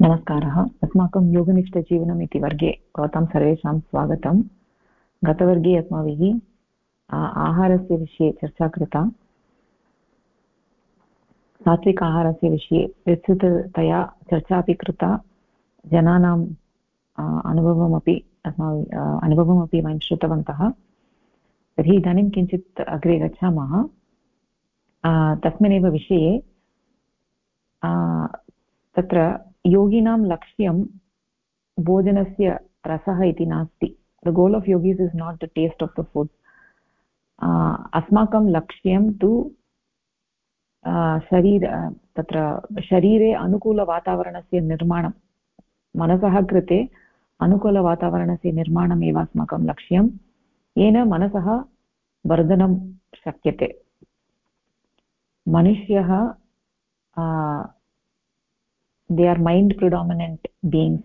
नमस्कारः। अस्माकं योगनिष्ठजीवनम् इति वर्गे भवतां सर्वेषां स्वागतं। गतवर्गे अस्माभिः आहारस्य विषये चर्चा कृता। सात्विक आहारस्य विषये विस्तृततया चर्चा अपि कृता। जनानाम् अनुभवमपि अस्माभिः अनुभवमपि वयं श्रुतवन्तः। तर्हि इदानीं किञ्चित् अग्रे गच्छामः। तस्मिन्नेव विषये तत्र योगिनां लक्ष्यं भोजनस्य रसः इति नास्ति। The goal of yogis is not the taste of the food अस्माकं लक्ष्यं तु शरीर तत्र शरीरे अनुकूलवातावरणस्य निर्माणं, मनसः कृते अनुकूलवातावरणस्य निर्माणमेव अस्माकं लक्ष्यं। येन मनसः वर्धनं शक्यते। मनुष्यः they are mind predominant beings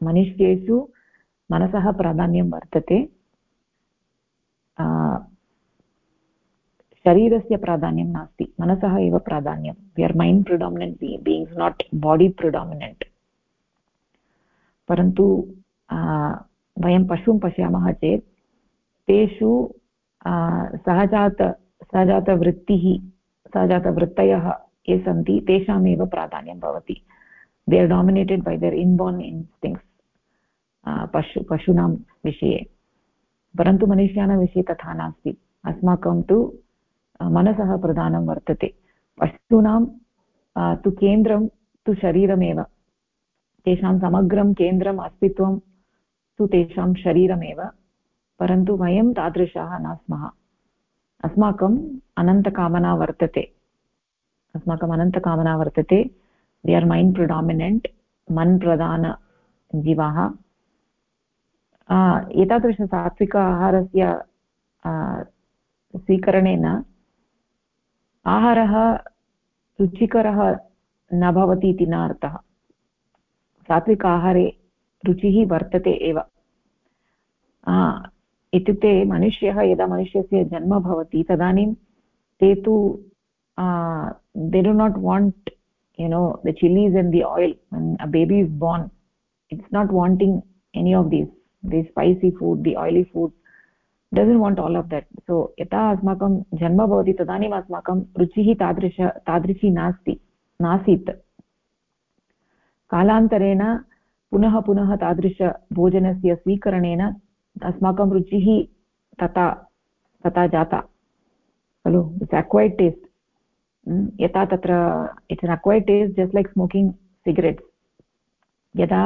मनुष्येषु मनसः प्राधान्यं वर्तते शरीरस्य प्राधान्यं नास्ति मनसः एव प्राधान्यं we are mind predominant beings not body predominant परन्तु वयं पशुं पश्यामः चेत् तेषु सहजात सहजातवृत्तिः सहजातवृत्तयः ये सन्ति तेषामेव प्राधान्यं भवति दे आर् डामिनेटेड् बै दर् इन्बार्न् इन्स्टिङ्क्स् पशु पशूनां विषये परन्तु मनुष्याणां विषये तथा नास्ति अस्माकं तु मनसः प्रधानं वर्तते पशूनां तु केन्द्रं तु शरीरमेव तेषां समग्रं केन्द्रम् अस्तित्वं तु तेषां शरीरमेव परन्तु वयं तादृशाः न स्मः अस्माकम् अनन्तकामना वर्तते अस्माकम् अनन्तकामना वर्तते दे आर् मैण्ड् प्रिडामिनेण्ट् मन् प्रधानजीवाः एतादृशसात्विक आहारस्य स्वीकरणेन आहारः रुचिकरः न भवति इति न अर्थः सात्विक आहारे रुचिः वर्तते एव इत्युक्ते मनुष्यः यदा मनुष्यस्य जन्म भवति तदानीं ते तु they do not want you know the chilies and the oil when a baby is born it's not wanting any of these the spicy food the oily food doesn't want all of that so यथा अस्माकं जन्म भवति तदानीम् अस्माकं रुचिः तादृश तादृशी नास्ति नासीत् कालान्तरेण पुनः पुनः तादृशभोजनस्य स्वीकरणेन अस्माकं रुचिः तथा तथा जाता खलु इट्स् अक्वैर्ड् टेस्ट् यथा तत्र it's an acquired taste just like smoking cigarettes यदा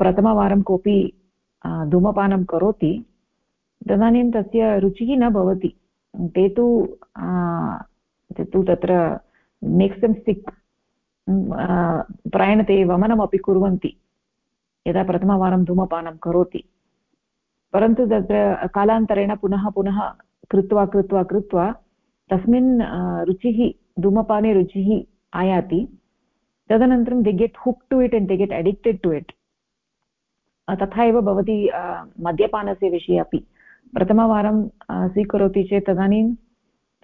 प्रथमवारं कोऽपि धूमपानं करोति, तदानीं तस्य रुचिः न भवति. ते तु ते तु तत्र मेक्स् सिक् प्रायेण ते वमनमपि कुर्वन्ति, यदा प्रथमवारं धूमपानं करोति. परन्तु तत्र कालान्तरेण पुनः पुनः कृत्वा कृत्वा कृत्वा तस्मिन् रुचिः, धूमपाने रुचिः आयाति। तदनन्तरं they get hooked to it and they get addicted to it तथा एव भवति मद्यपानस्य विषये अपि। प्रथमवारं स्वीकरोति चेत् तदानीं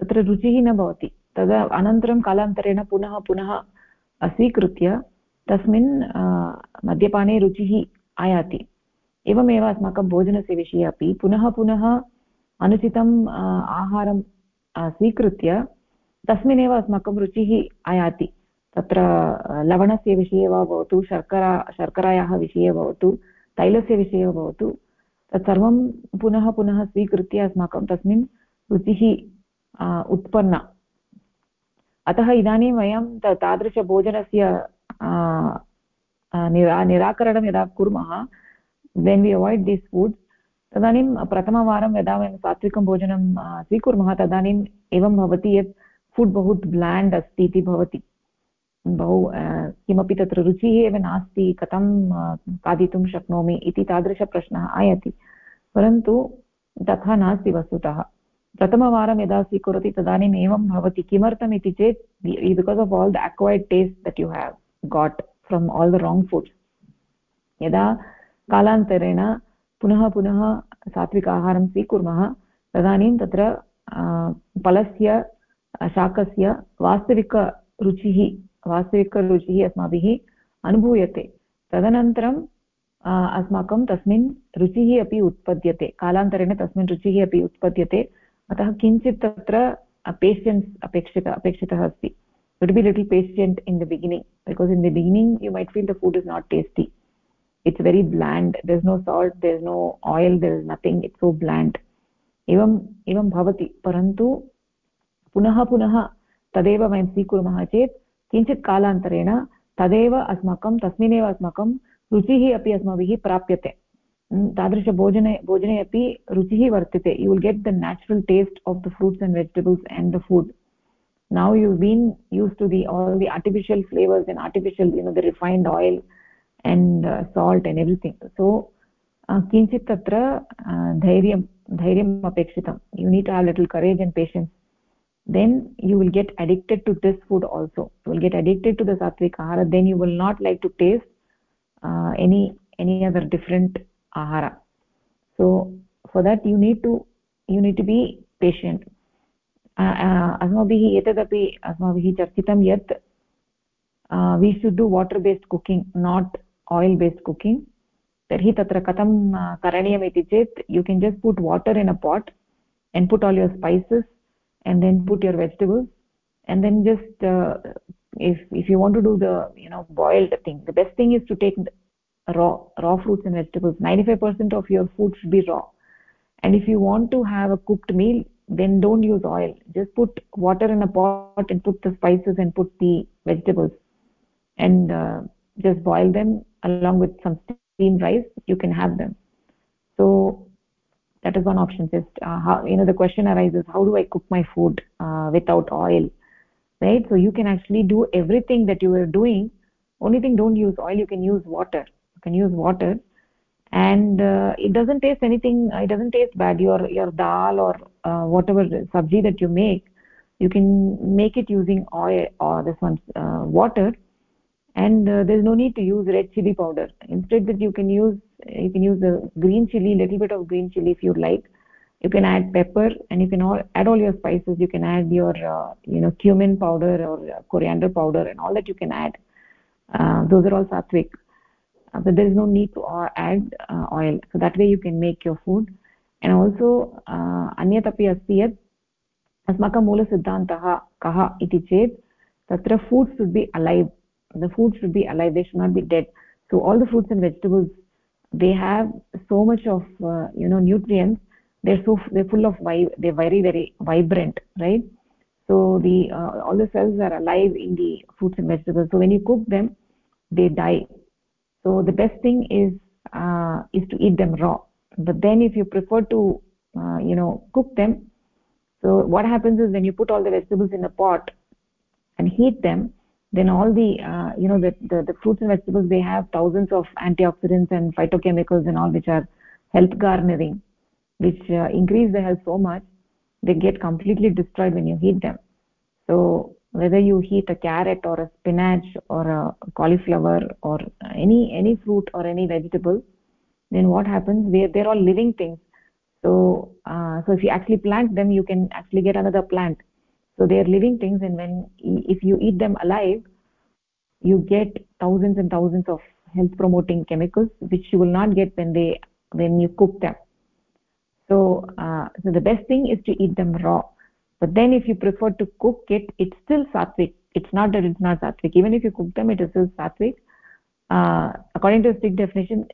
तत्र रुचिः न भवति। तदा अनन्तरं कालान्तरेण पुनः पुनः स्वीकृत्य तस्मिन् मद्यपाने रुचिः आयाति। एवमेव अस्माकं भोजनस्य विषये अपि। पुनः पुनः अनुचितम् आहारं स्वीकृत्य तस्मिन्नेव अस्माकं रुचिः आयाति। तत्र लवणस्य विषये वा भवतु, शर्करा, शर्करायाः विषये भवतु, तैलस्य विषये भवतु, तत्सर्वं पुनः पुनः स्वीकृत्य अस्माकं तस्मिन् रुचिः उत्पन्ना। अतः इदानीं वयं तादृशभोजनस्य निरा, निराकरणं यदा कुर्मः when we avoid this food तदानीं प्रथमवारं यदा वयं सात्विकं भोजनं स्वीकुर्मः तदानीम् एवं भवति यत् फुड् बहु ब्लाण्ड् अस्ति इति भवति। बहु किमपि तत्र रुचिः एव नास्ति, कथं खादितुं शक्नोमि इति तादृशप्रश्नः आयाति। परन्तु तथा नास्ति वस्तुतः। प्रथमवारं यदा स्वीकरोति तदानीम् एवं भवति। किमर्थम् इति चेत् because of all the acquired taste that you have got from all the wrong foods यदा कालान्तरेण पुनः पुनः सात्विक आहारं स्वीकुर्मः। तदानीं तत्र फलस्य, शाकस्य वास्तविकरुचिः वास्तविकरुचिः अस्माभिः अनुभूयते। तदनन्तरं अस्माकं तस्मिन् रुचिः अपि उत्पद्यते। कालान्तरेण तस्मिन् रुचिः अपि उत्पद्यते। अतः किञ्चित् तत्र पेशियन्स् अपेक्षित, अपेक्षितः अस्ति। Would be little patient in the beginning, because in the beginning you might feel the food is not tasty. It's very bland there is no salt there is no oil there is nothing it's so bland एवम् एवं भवति परन्तु पुनः पुनः तदेव वयं स्वीकुर्मः चेत् किञ्चित् कालान्तरेण तदेव अस्माकं तस्मिन्नेव अस्माकं रुचिः अपि अस्माभिः प्राप्यते तादृशभोजने भोजने अपि रुचिः वर्तते you will get the natural taste of the fruits and vegetables and the food now you wean use to the all the artificial flavours and artificial you know the refined oil and uh, salt and everything so किञ्चित् तत्र धैर्यं धैर्यम् अपेक्षितं you need to have little courage and patience then you will get addicted to this food also you will get addicted to the sattvic ahara then you will not like to taste uh, any any other different ahara so for that you need to you need to be patient अस्माभिः एतदपि अस्माभिः चर्चितं यत् वि should do water based cooking not oil based cooking तर्हि तत्र कथं करणीयम् इति चेत् यु केन् just put water in a pot and put all your spices and then put your vegetables and then just uh, if if you want to do the you know boiled thing the best thing is to take raw raw fruits and vegetables 95% of your food should be raw and if you want to have a cooked meal then don't use oil just put water in a pot and put the spices and put the vegetables and uh, just boil them along with some steamed rice you can have them. So that is one option. Just uh, how you know the question arises how do i cook my food uh, without oil right? So you can actually do everything that you were doing. Only thing don't use oil. You can use water. You can use water. And uh, it doesn't taste anything it doesn't taste bad. Your your dal or uh, whatever sabji that you make you can make it using oil or this one uh, water and uh, there's no need to use red chili powder instead that you can use you can use the green chili little bit of green chili if you like you can add pepper and you can all, add all your spices you can add your uh, you know cumin powder or uh, coriander powder and all that you can add those are all sattvic uh, but there is no need to uh, add uh, oil so that way you can make your food and also अन्यत् अपि अस्ति यत् अस्माकं मूलसिद्धान्तः कः इति चेत् तत्र food should be alive the food should be alive they should not be dead. So all the fruits and vegetables they have so much of uh, you know nutrients. They're so they're full of they're very very vibrant right? So the uh, all the cells are alive in the fruits and vegetables. So when you cook them they die. So the best thing is uh, is to eat them raw. But then if you prefer to uh, you know cook them so what happens is when you put all the vegetables in a pot and heat them then all the uh, you know the, the, the fruits and vegetables they have thousands of antioxidants and phytochemicals and all which are health garnering which uh, increase the health so much they get completely destroyed when you heat them. So whether you heat a carrot or a spinach or a cauliflower or any any fruit or any vegetable then what happens? They they're all living things. So uh, so if you actually plant them you can actually get another plant so they are living things and when if you eat them alive you get thousands and thousands of health promoting chemicals which you will not get when they when you cook them. So uh, so the best thing is to eat them raw. But then if you prefer to cook it it's still sattvic. It's not that it's not sattvic. Even if you cook them it is still sattvic. Uh, according to the strict definition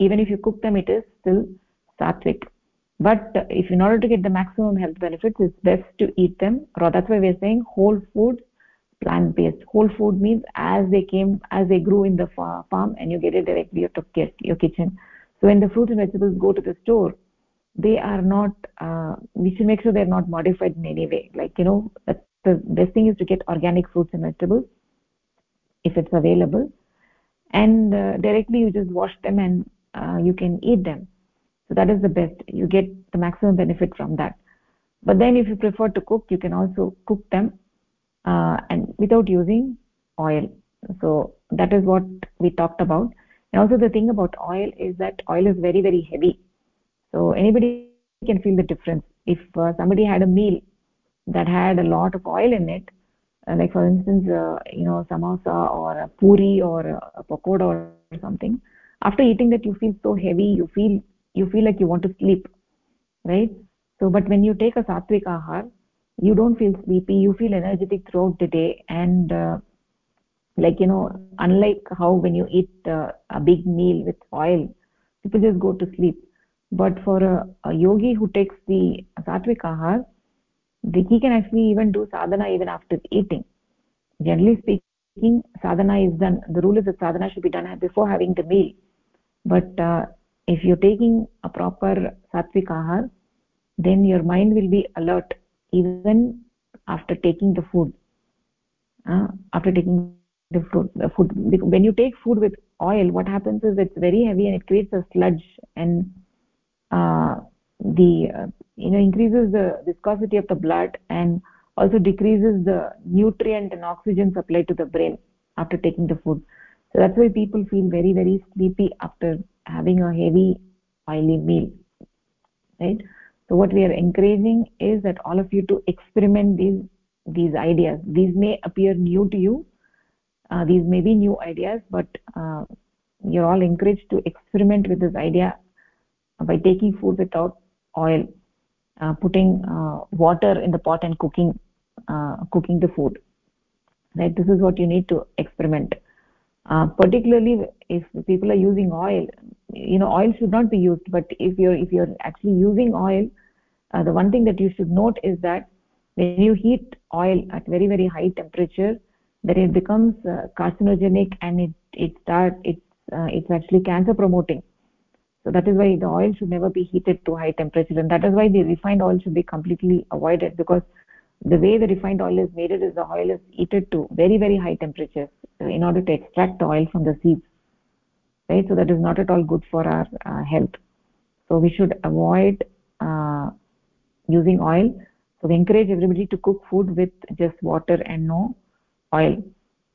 even if you cook them it is still sattvic but if in order to get the maximum health benefits it's best to eat them. Raw that's why we're saying whole food plant based whole food means as they came as they grew in the farm and you get it directly out of your kitchen. So when the fruits and vegetables go to the store they are not uh, we should make sure they're not modified in any way. Like you know the best thing is to get organic fruits and vegetables if it's available. And uh, directly you just wash them and uh, you can eat them so that is the best. You get the maximum benefit from that. But then if you prefer to cook you can also cook them uh, and without using oil. So that is what we talked about. And also the thing about oil is that oil is very very heavy. So anybody can feel the difference. If uh, somebody had a meal that had a lot of oil in it uh, like for instance uh, you know samosa or a puri or a pakoda or something after eating that you feel so heavy you feel you feel like you want to sleep right? So but when you take a sattvic ahar you don't feel sleepy you feel energetic throughout the day. And uh, like you know unlike how when you eat uh, a big meal with oil people just go to sleep. But for a, a yogi who takes the sattvic ahar the, he can actually even do sadhana even after eating. Generally speaking sadhana is done the rule is that sadhana should be done before having the meal. But uh, if you're taking a proper sattvic ahar then your mind will be alert even after taking the food. Uh, after taking the food, the food. When you take food with oil what happens is it's very heavy and it creates a sludge and uh, the uh, you know increases the viscosity of the blood and also decreases the nutrient and oxygen supply to the brain after taking the food. So that's why people feel very very sleepy after having a heavy oily meal right? So what we are encouraging is that all of you to experiment these these ideas. These may appear new to you uh, these may be new ideas but uh, you're all encouraged to experiment with this idea by taking food without oil uh, putting uh, water in the pot and cooking uh, cooking the food right? This is what you need to experiment uh, particularly if people are using oil you know oil should not be used but if you're if you're actually using oil uh, the one thing that you should note is that when you heat oil at very very high temperature then it becomes uh, carcinogenic and it it start it's uh, it's actually cancer promoting. So that is why the oil should never be heated to high temperature and that is why the refined oil should be completely avoided because the way the refined oil is made is the oil is heated to very very high temperatures in order to extract the oil from the seeds right? So that is not at all good for our uh, health. So we should avoid uh, using oil. So we encourage everybody to cook food with just water and no oil.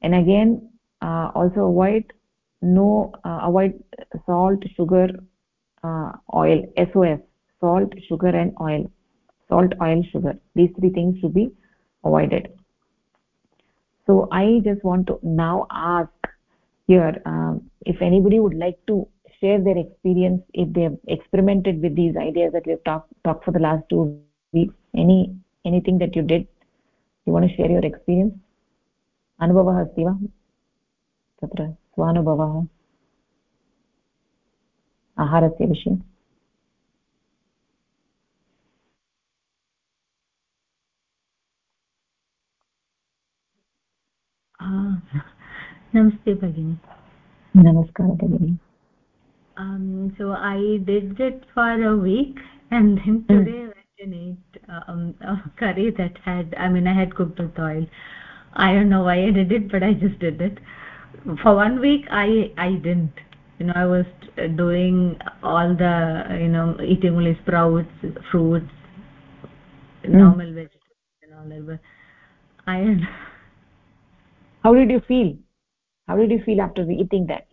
And again uh, also avoid no uh, avoid salt sugar uh, oil sos salt sugar and oil salt oil sugar these three things should be avoided so i just want to now ask here um, if anybody would like to share their experience if they have experimented with these ideas that we have talked talked for the last two weeks any anything that you did you want to share your experience अनुभवः अस्ति वा तत्र स्वानुभवः आहारस्य विषये नमस्ते भगिनि नमस्कारः भगिनि um, so i did it for a week and then today i went and ate um, a curry that had i mean i had cooked with oil i don't know why i did it but i just did it for one week i i didn't you know i was doing all the you know eating only sprouts fruits mm. normal vegetables and all that but i how did you feel How did you feel after eating that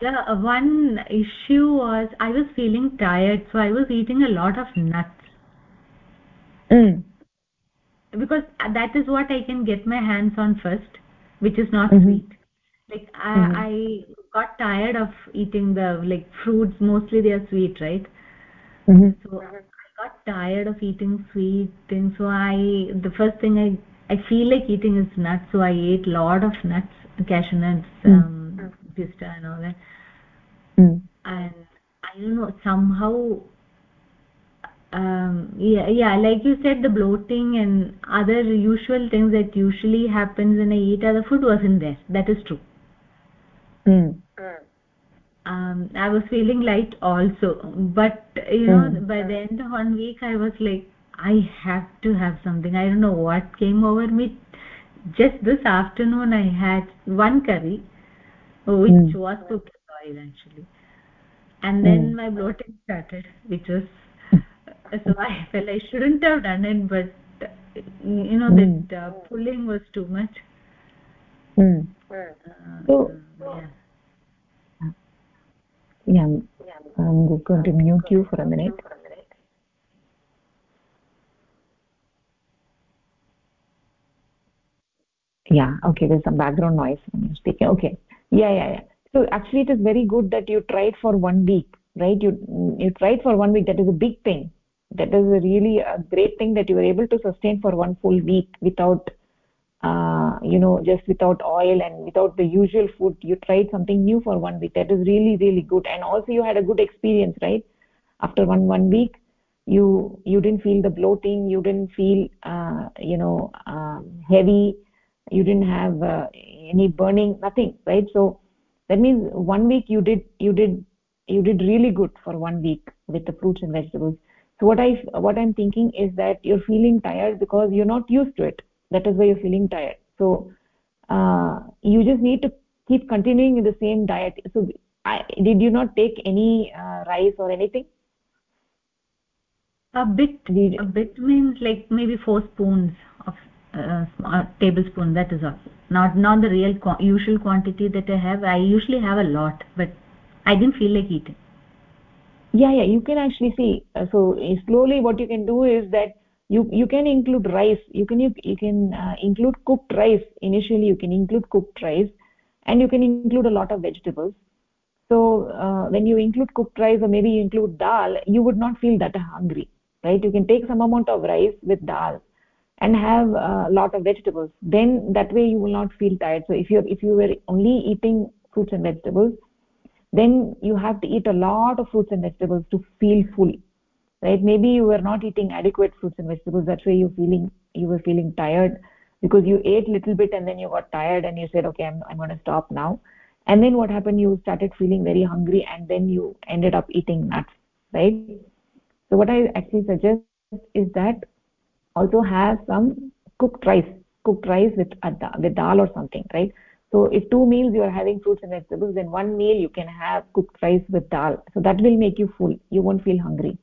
the one issue was i was feeling tired so i was eating a lot of nuts mm. because that is what i can get my hands on first which is not mm -hmm. sweet like I, mm -hmm. I got tired of eating the like fruits mostly they are sweet right mm -hmm. so i got tired of eating sweet things so i the first thing i i feel like eating is nuts so i ate a lot of nuts cashew nuts um, pista and all that. Mm. and i don't know somehow um yeah yeah like you said the bloating and other usual things that usually happens when i eat other food wasn't there. That is true. Mm. um i was feeling light also but you know mm. by the end of one week i was like i have to have something. I don't know what came over me just this afternoon i had one curry which mm. was cooked with oil actually and then mm. my bloating started which was so i felt i shouldn't have done it but you know mm. that uh, pulling was too much mm. uh, so yeah yeah i'm going to mute you for a minute yeah okay there's some background noise when you're speaking. Okay. Yeah yeah yeah. So actually it is very good that you tried for one week right? You you tried for one week that is a big thing. That is a really a great thing that you were able to sustain for one full week without uh, you know just without oil and without the usual food. You tried something new for one week. That is really really good. And also you had a good experience right? After one one week you you didn't feel the bloating. You didn't feel uh, you know um, heavy you didn't have uh, any burning nothing right? So that means one week you did you did you did really good for one week with the fruits and vegetables. So what i what i'm thinking is that you're feeling tired because you're not used to it. That is why you're feeling tired. So uh, you just need to keep continuing in the same diet. So I, did you not take any uh, rice or anything? A bit. Did, a bit means like maybe four spoons uh, a tablespoon that is all. Not not the real usual quantity that i have. I usually have a lot but i didn't feel like eating. Yeah yeah you can actually see uh, so uh, slowly what you can do is that you you can include rice. You can you, you can uh, include cooked rice. Initially you can include cooked rice and you can include a lot of vegetables. So uh, when you include cooked rice or maybe you include dal you would not feel that hungry right? You can take some amount of rice with dal and have a lot of vegetables then that way you will not feel tired. So if you if you were only eating fruits and vegetables then you have to eat a lot of fruits and vegetables to feel full right? Maybe you were not eating adequate fruits and vegetables that's why you feeling you were feeling tired because you ate a little bit and then you got tired and you said okay i'm, I'm going to stop now. And then what happened? You started feeling very hungry and then you ended up eating nuts right? So what i actually suggest is that also has some cooked rice cooked rice with with dal or something right? So if two meals you are having fruits and vegetables then one meal you can have cooked rice with dal. So that will make you full. You won't feel hungry.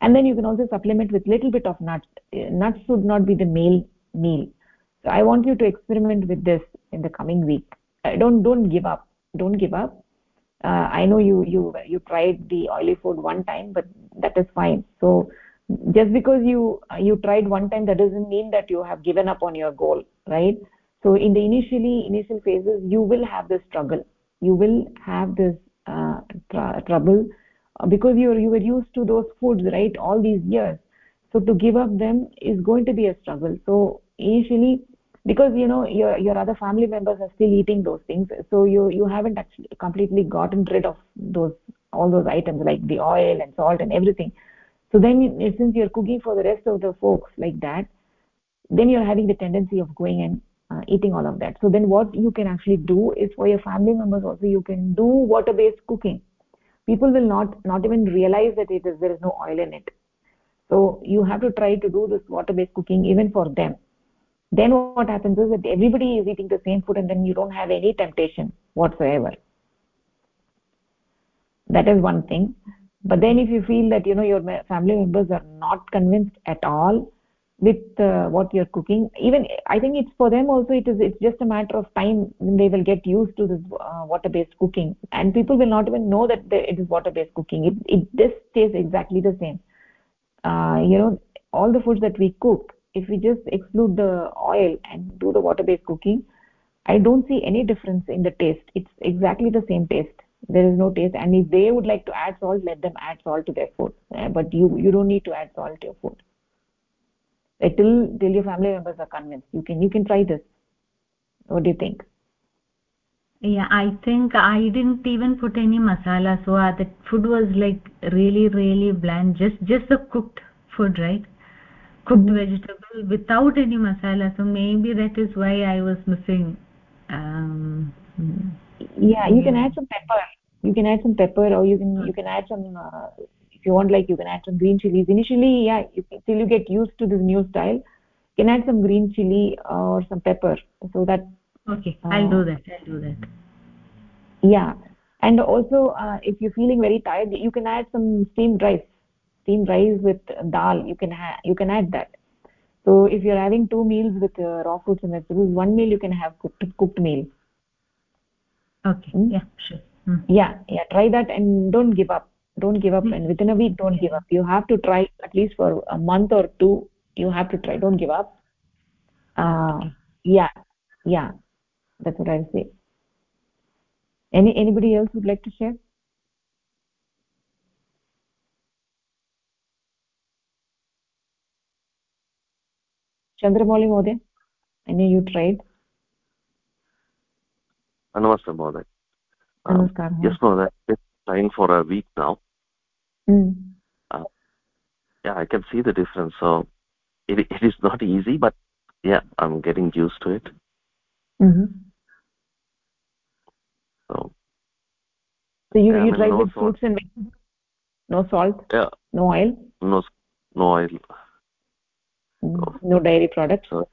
And then you can also supplement with little bit of nuts. Nuts should not be the main meal. So i want you to experiment with this in the coming week. Uh, don't don't give up. Don't give up. Uh, i know you you you tried the oily food one time but that is fine. So just because you you tried one time that doesn't mean that you have given up on your goal right? So in the initially initial phases you will have this struggle. You will have this uh, tr trouble uh, because you you were used to those foods right all these years. So to give up them is going to be a struggle. So initially because you know your your other family members are still eating those things so you you haven't actually completely gotten rid of those all those items like the oil and salt and everything so then since you're cooking for the rest of the folks like that then you're having the tendency of going and uh, eating all of that. So then what you can actually do is for your family members also you can do water based cooking. People will not not even realize that it is there is no oil in it. So you have to try to do this water based cooking even for them. Then what happens is that everybody is eating the same food and then you don't have any temptation whatsoever. That is one thing but then if you feel that you know your family members are not convinced at all with uh, what you're cooking even i think it's for them also it is it's just a matter of time they will get used to this uh, water based cooking. And people will not even know that they, it is water based cooking. It it just tastes exactly the same. Uh, you know all the foods that we cook if we just exclude the oil and do the water based cooking i don't see any difference in the taste. It's exactly the same taste there is no taste. And if they would like to add salt let them add salt to their food. Uh, but you you don't need to add salt to your food. Like till till your family members are convinced. You can you can try this. What do you think? Yeah i think i didn't even put any masala so uh, the food was like really really bland. Just just the cooked food right? Cooked mm -hmm. vegetable without any masala. So maybe that is why i was missing um, yeah you can add some pepper. You can add some pepper or you can you can add some uh, if you want like you can add some green chilies. Initially yeah you, till you get used to this new style you can add some green chili or some pepper. So that okay uh, i'll do that i'll do that. Yeah. And also uh, if you're feeling very tired you can add some steamed rice. Steamed rice with dal. You can you can add that. So if you're having two meals with uh, raw fruits and vegetables one meal you can have cooked cooked meal okay. Mm? yeah sure. Mm. yeah yeah try that and don't give up. Don't give up and within a week don't give up. You have to try at least for a month or two you have to try. Don't give up. Uh, yeah yeah. That's what i say. Any anybody else would like to share? Chandramali mohoday i know you tried namaskar yes mohoday it's trying for a week now. mm. uh, yeah i can see the difference. So it, it is not easy but yeah i'm getting used to it. Mm -hmm. so so you yeah, you tried no with salt. fruits and vegetables? No salt? Yeah. No oil? No no oil. Mm. so, no dairy products? so,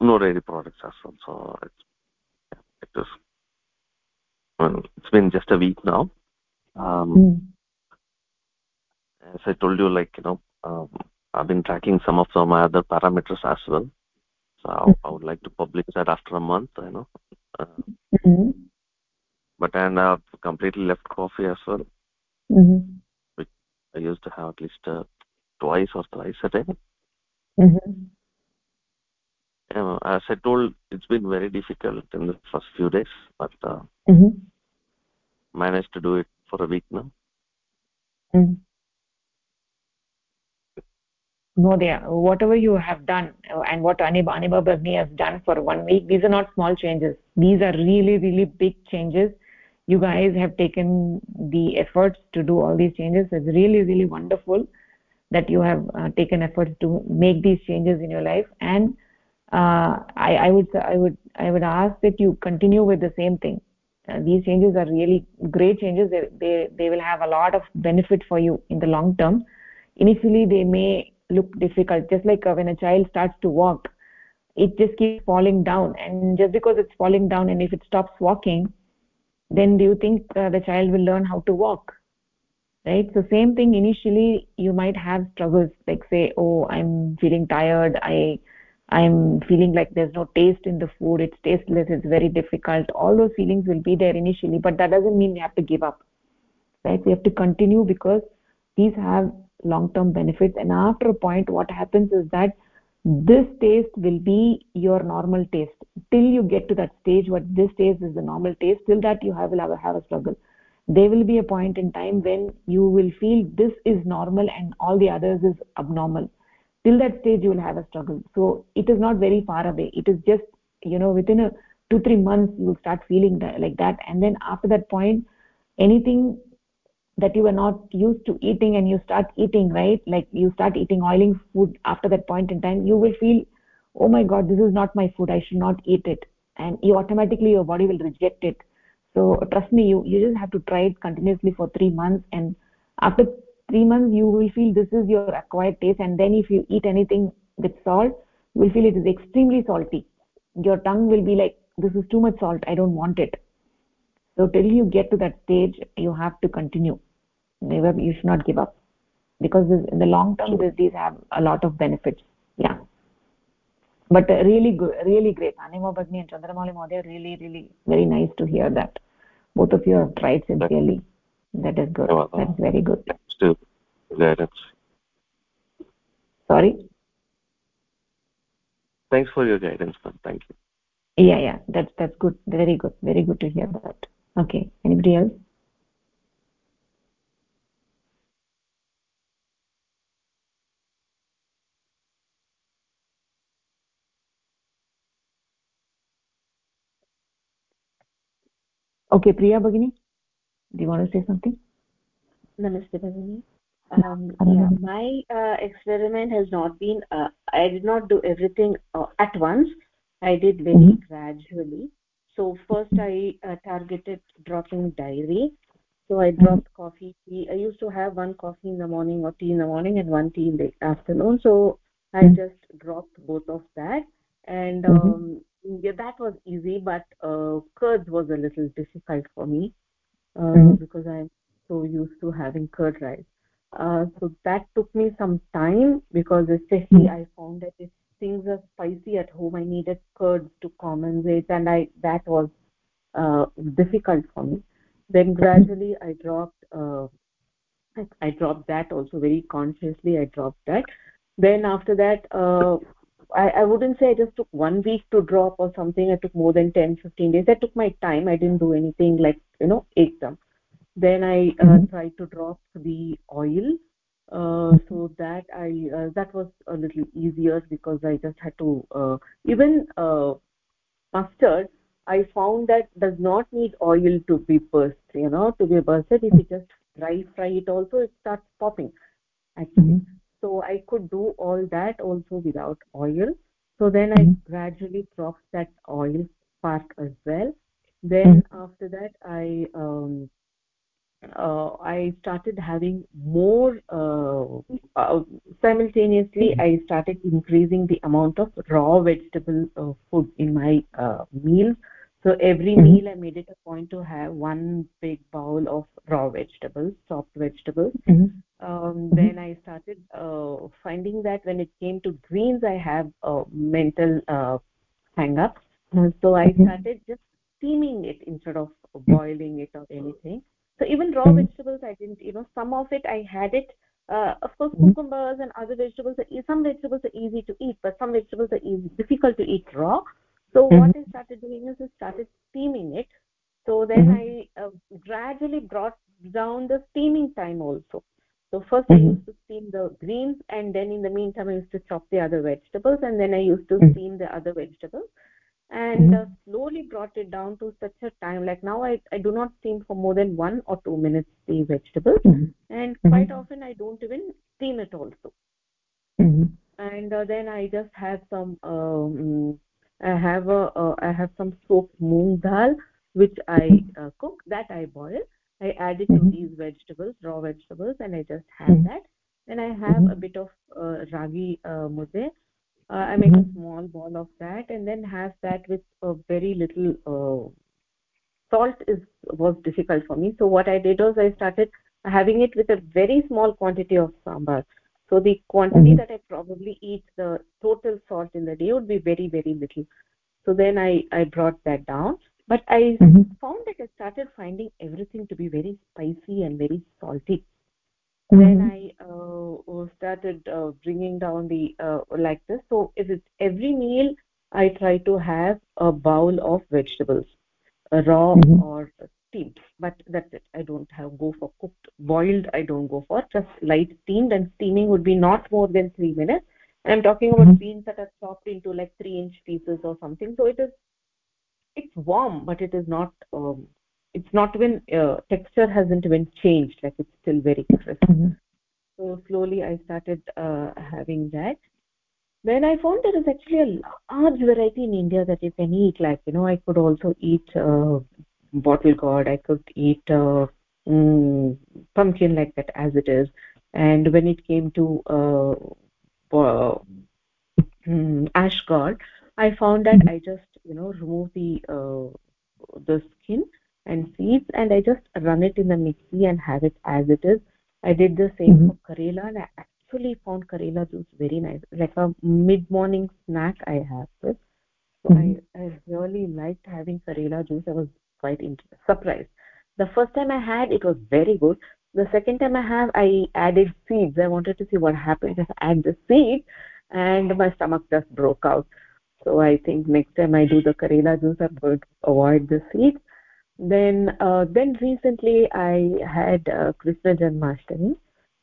no dairy products as well. So it's well, it's been just a week now um mm. as i told you like you know um, i've been tracking some of some other parameters as well so mm -hmm. I, would like to publish that after a month you know uh, mm -hmm. but then i've completely left coffee as well mm -hmm. which i used to have at least uh, twice or thrice a day mm-hmm. Uh, as i told it's been very difficult in the first few days but uh, mm-hmm. managed to do it for a week now. Mm. no there whatever you have done uh, and what aniba aniba bagni has done for one week these are not small changes. These are really really big changes. You guys have taken the efforts to do all these changes. It's really really wonderful that you have uh, taken efforts to make these changes in your life. And uh, I, I, would i would i would ask that you continue with the same thing. Uh, these changes are really great changes. They, they they will have a lot of benefit for you in the long term. Initially they may look difficult just like uh, when a child starts to walk it just keeps falling down. And just because it's falling down and if it stops walking then do you think uh, the child will learn how to walk? Right? So same thing initially you might have struggles like say oh i'm feeling tired. I i'm feeling like there's no taste in the food. It's tasteless. It's very difficult. All those feelings will be there initially but that doesn't mean you have to give up right? We have to continue because these have long term benefits. And after a point what happens is that this taste will be your normal taste. Till you get to that stage what this taste is the normal taste till that you have will have a, have a struggle. There will be a point in time when you will feel this is normal and all the others is abnormal till that stage you will have a struggle. So it is not very far away. It is just you know within a 2 3 months you will start feeling that, like that. And then after that point anything that you were not used to eating and you start eating right? Like you start eating oiling food after that point in time you will feel oh my god this is not my food. I should not eat it. And you automatically your body will reject it. So trust me you you just have to try it continuously for 3 months. And after 3 months you will feel this is your acquired taste and then if you eat anything with salt you will feel it is extremely salty. Your tongue will be like this is too much salt i don't want it. So till you get to that stage you have to continue. Never you should not give up. Because this, in the long term this, these have a lot of benefits. Yeah. But uh, really good really great. Anima bagni and chandramali mohoday really really very nice to hear that. Both of you have tried sincerely that is good. That's very good. still guidance. Sorry? Thanks for your guidance man. thank you. Yeah yeah. That's that's good. Very good. Very good to hear that. Okay. Anybody else? Okay priya bagini do you want to say something namaste bagini um, yeah my uh, experiment has not been uh, i did not do everything uh, at once i did very mm -hmm. gradually so first i uh, targeted dropping dairy so i mm-hmm. dropped mm -hmm. coffee tea i used to have one coffee in the morning or tea in the morning and one tea in the afternoon so i mm -hmm. just dropped both of that and mm-hmm. um, yeah, that was easy but uh, curds was a little difficult for me uh, mm -hmm. because i'm so used to having curd rice uh, so that took me some time because especially mm -hmm. i found that if things are spicy at home i needed curds to compensate and i that was uh, difficult for me then mm-hmm. gradually i dropped uh, I dropped that also very consciously I dropped that then after that uh, I, I wouldn't say i just took one week to drop or something. I took more than 10 15 days. I took my time. I didn't do anything like you know ekdam then i uh, mm-hmm. tried to drop the oil. Uh, so that i uh, that was a little easier because i just had to uh, even uh, mustard i found that does not need oil to be burst you know to be bursted. If you just dry fry it also it starts popping actually. Mm-hmm. So i could do all that also without oil so then i mm-hmm. gradually dropped that oil part as well then mm-hmm. after that i um, uh, i started having more uh, uh, simultaneously mm-hmm. i started increasing the amount of raw vegetable uh, food in my uh, meals so every mm-hmm. meal i made it a point to have one big bowl of raw vegetables chopped vegetables mm-hmm. Um, mm-hmm. then i started uh, finding that when it came to greens i have a mental uh, hang up so i mm-hmm. started just steaming it instead of boiling it or anything so even raw mm-hmm. vegetables i didn't you know some of it i had it uh, of course mm-hmm. cucumbers and other vegetables are, some vegetables are easy to eat but some vegetables are easy, difficult to eat raw so mm-hmm. what i started doing is i started steaming it so then mm-hmm. i uh, gradually brought down the steaming time also so 1st i mm-hmm. used to steam the greens and then in the meantime i used to chop the other vegetables and then i used to mm-hmm. steam the other vegetables and mm-hmm. uh, slowly brought it down to such a time like now i, I do not steam for more than one or two minutes the vegetables mm-hmm. and quite often i don't even steam it also and uh, then i just have some um, i have a uh, I have some soaked moong dal which i uh, cook that i boil i add it to mm-hmm. these vegetables raw vegetables and i just have that. Then i have a bit of uh, ragi uh, mudde uh, i make mm-hmm. a small ball of that and then have that with a very little uh, salt is was difficult for me. So what i did was i started having it with a very small quantity of sambar. So the quantity mm-hmm. that i probably eat the total salt in the day would be very very little. So then i i brought that down but i mm-hmm. found that i started finding everything to be very spicy and very salty mm-hmm. then i uh, uh, started uh, bringing down the uh, like this so if it's every meal i try to have a bowl of vegetables raw mm-hmm. or steamed but that's it i don't have go for cooked boiled i don't go for just light steamed and steaming would be not more than 3 minutes i'm talking about mm-hmm. beans that are chopped into like 3 inch pieces or something so it is it's warm but it is not um, it's not even uh, texture hasn't even changed like it's still very crisp. Mm-hmm. so slowly i started uh, having that. Then i found there is actually a large variety in india that you can eat like you know i could also eat uh, bottle gourd i could eat uh, mm, pumpkin like that as it is. And when it came to uh, uh, mm, ash gourd i found that i just you know remove the uh, the skin and seeds and i just run it in the mixie and have it as it is. I did the same mm -hmm. for karela and i actually found karela juice very nice like a mid morning snack i have this so mm -hmm. I, I really liked having karela juice. I was quite surprised. The first time i had it was very good. The second time i have i added seeds. I wanted to see what happened. If i add the seeds and my stomach just broke out so i think next time i do the karela juice going to avoid the seeds then uh, then recently i had uh, krishna janmashtami.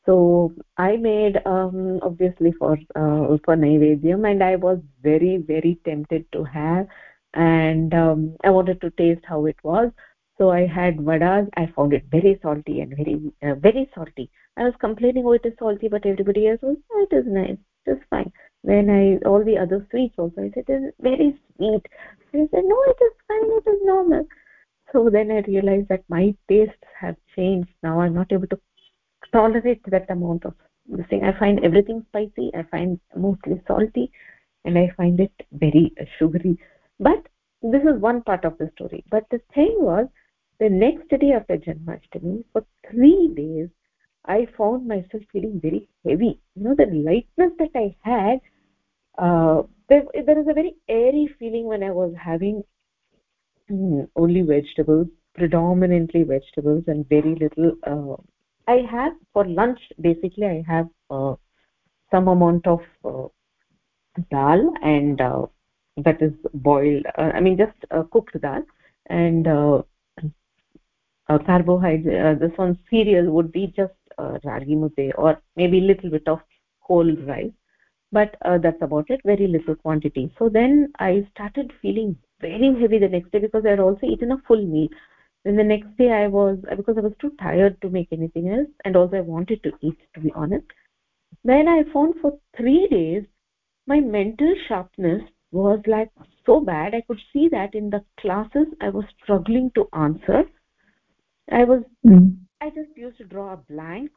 So i made um, obviously for uh, for naivedyam and i was very very tempted to have and um, i wanted to taste how it was. So i had vadas. I found it very salty and very uh, very salty. I was complaining oh it is salty but everybody else was oh, it is nice. Just fine then i all the other sweets also. I said it is very sweet. I said no it is fine it is normal. So then i realized that my tastes have changed. Now i'm not able to tolerate that amount of this thing. I find everything spicy i find mostly salty and i find it very sugary. But this is one part of the story. But the thing was the next day after janmashtami for 3 days i found myself feeling very heavy. You know the lightness that i had uh, there, there is a very airy feeling when i was having mm, only vegetables predominantly vegetables and very little uh, i have for lunch basically i have uh, some amount of uh, dal and uh, that is boiled uh, i mean just uh, cooked dal and uh, uh, carbohydrate uh, this one cereal would be just uh, ragi mudde or maybe a little bit of whole rice but uh, that's about it very little quantity. So then i started feeling very heavy the next day because i had also eaten a full meal. Then the next day i was because i was too tired to make anything else and also i wanted to eat to be honest. Then i found for 3 days my mental sharpness was like so bad. I could see that in the classes i was struggling to answer. I was mm. i just used to draw a blank.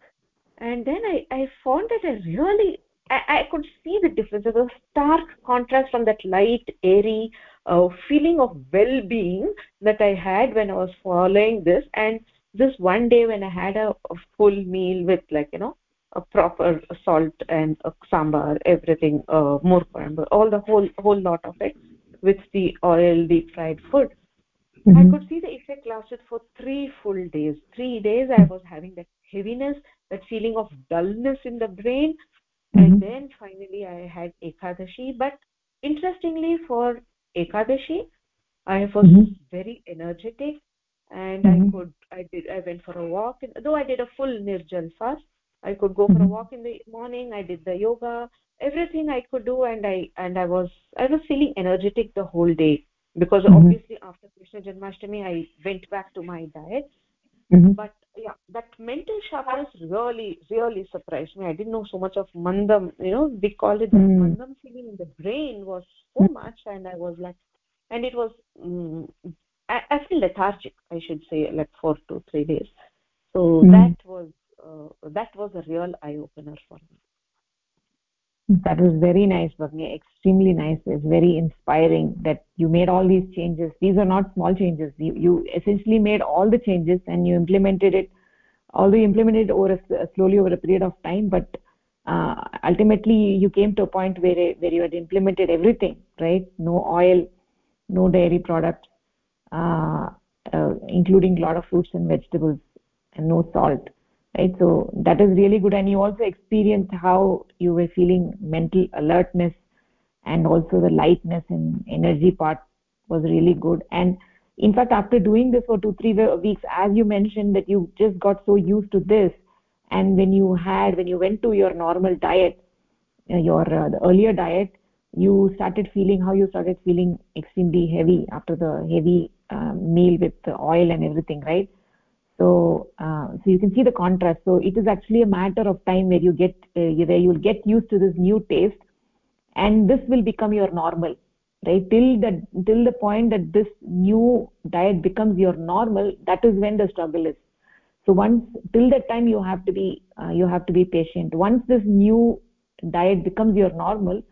And then i i found that i really I, I could see the difference. There was a stark contrast from that light airy uh, feeling of well-being that i had when i was following this and this one day when i had a, a full meal with like you know a proper salt and a sambar everything uh, more all the whole whole lot of it with the oil deep fried food. Mm -hmm. i could see the effect lasted for three full days. Three days i was having that heaviness that feeling of dullness in the brain -hmm. and then finally i had ekadashi but interestingly for ekadashi i was mm -hmm. very energetic and i mm-hmm. could i did i went for a walk and, though i did a full nirjal fast i could go for a mm-hmm. walk in the morning i did the yoga everything i could do and i and i was i was feeling energetic the whole day because mm -hmm. obviously after krishna janmashtami i went back to my diet mm -hmm. but yeah that mental sharpness really really surprised me i didn't know so much of mandam you know we call it mm mandam feeling in the brain was so mm-hmm. much and i was like and it was um, I, I feel lethargic i should say like four to three days so mm-hmm. that was uh, that was a real eye opener for me that was very nice Bhagni. extremely nice. It's very inspiring that you made all these changes. These are not small changes. You, you essentially made all the changes and you implemented it although you implemented over a, slowly over a period of time but uh, ultimately you came to a point where where you had implemented everything right? No oil no dairy products uh, uh, including a lot of fruits and vegetables and no salt right? So that is really good. And you also experienced how you were feeling mental alertness and also the lightness and energy part was really good. And in fact after doing this for 2 3 weeks as you mentioned that you just got so used to this and when you had when you went to your normal diet uh, your uh, the earlier diet you started feeling how you started feeling extremely heavy after the heavy uh, meal with the oil and everything right so uh, so you can see the contrast. So it is actually a matter of time where you get uh, where you will get used to this new taste and this will become your normal right? Till the till the point that this new diet becomes your normal that is when the struggle is. So once till that time you have to be uh, you have to be patient. Once this new diet becomes your normal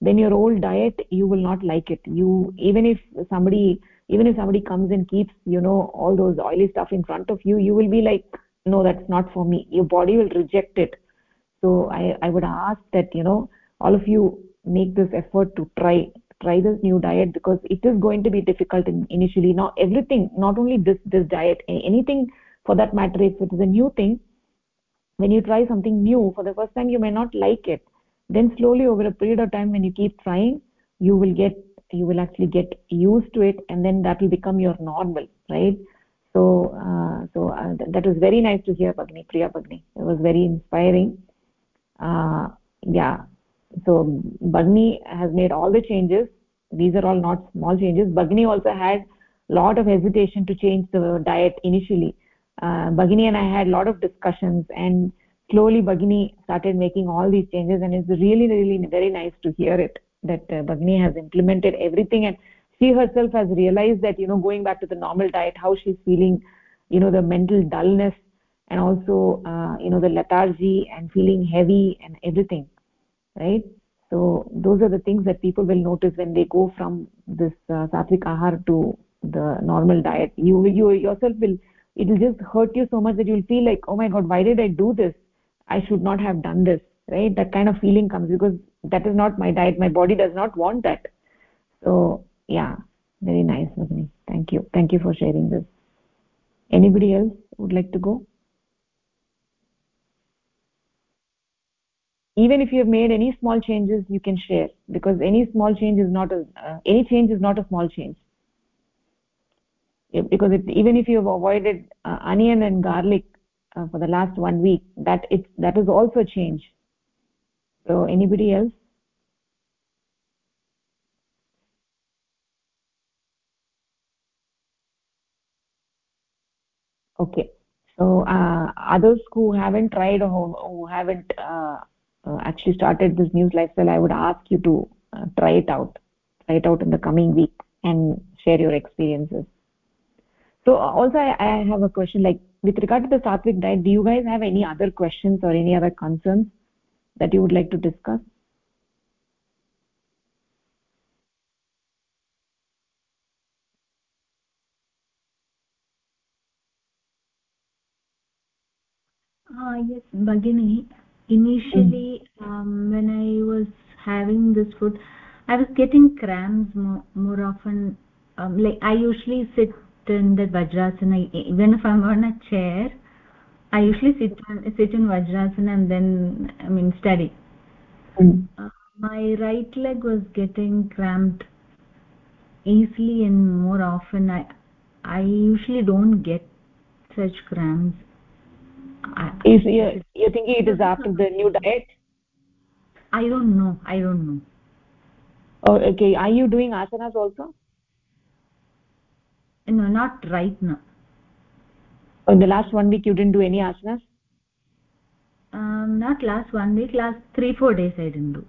then your old diet you will not like it. You even if somebody even if somebody comes and keeps you know all those oily stuff in front of you you will be like no that's not for me. Your body will reject it. So i i would ask that you know all of you make this effort to try try this new diet because it is going to be difficult in, initially. Now everything not only this this diet anything for that matter if it is a new thing when you try something new for the first time you may not like it then slowly over a period of time when you keep trying you will get you will actually get used to it and then that will become your normal right? So uh, so uh, th that was very nice to hear Bhagni, priya Bhagni. it was very inspiring. Uh, yeah. So Bhagni has made all the changes. These are all not small changes. Bhagni also had lot of hesitation to change the diet initially. Uh, Bhagini and I had a lot of discussions and slowly Bhagini started making all these changes and it's really really very nice to hear it that uh, Bhagini has implemented everything and she herself has realized that you know going back to the normal diet how she's feeling you know the mental dullness and also uh, you know the lethargy and feeling heavy and everything right? So those are the things that people will notice when they go from this uh, ahar to the normal diet. You you yourself will it will just hurt you so much that you'll feel like oh my god why did i do this? I should not have done this right? That kind of feeling comes because that is not my diet. My body does not want that. So yeah very nice Ragini. thank you. Thank you for sharing this. Anybody else would like to go? Even if you have made any small changes you can share because any small change is not a uh, any change is not a small change. Because it, even if you have avoided uh, onion and garlic uh, for the last one week that it's that is also a change. So anybody else okay. So uh, others who haven't tried or who, haven't uh, uh, actually started this new lifestyle i would ask you to uh, try it out. Try it out in the coming week and share your experiences. So uh, also I, I have a question like with regard to the sattvic diet do you guys have any other questions or any other concerns that you would like to discuss uh, yes bagini initially mm. um, when i was having this food i was getting cramps more, more often um, like i usually sit in the vajrasana even if i'm on a chair i usually sit sit in vajrasana and then i mean study mm. uh, my right leg was getting cramped easily and more often i i usually don't get such cramps is you're, you're thinking it is after the new diet? I don't know. I don't know. Oh okay. Are you doing asanas also? No not right now. Oh, in the last one week you didn't do any asanas? Um not last one week. Last 3 4 days i didn't do.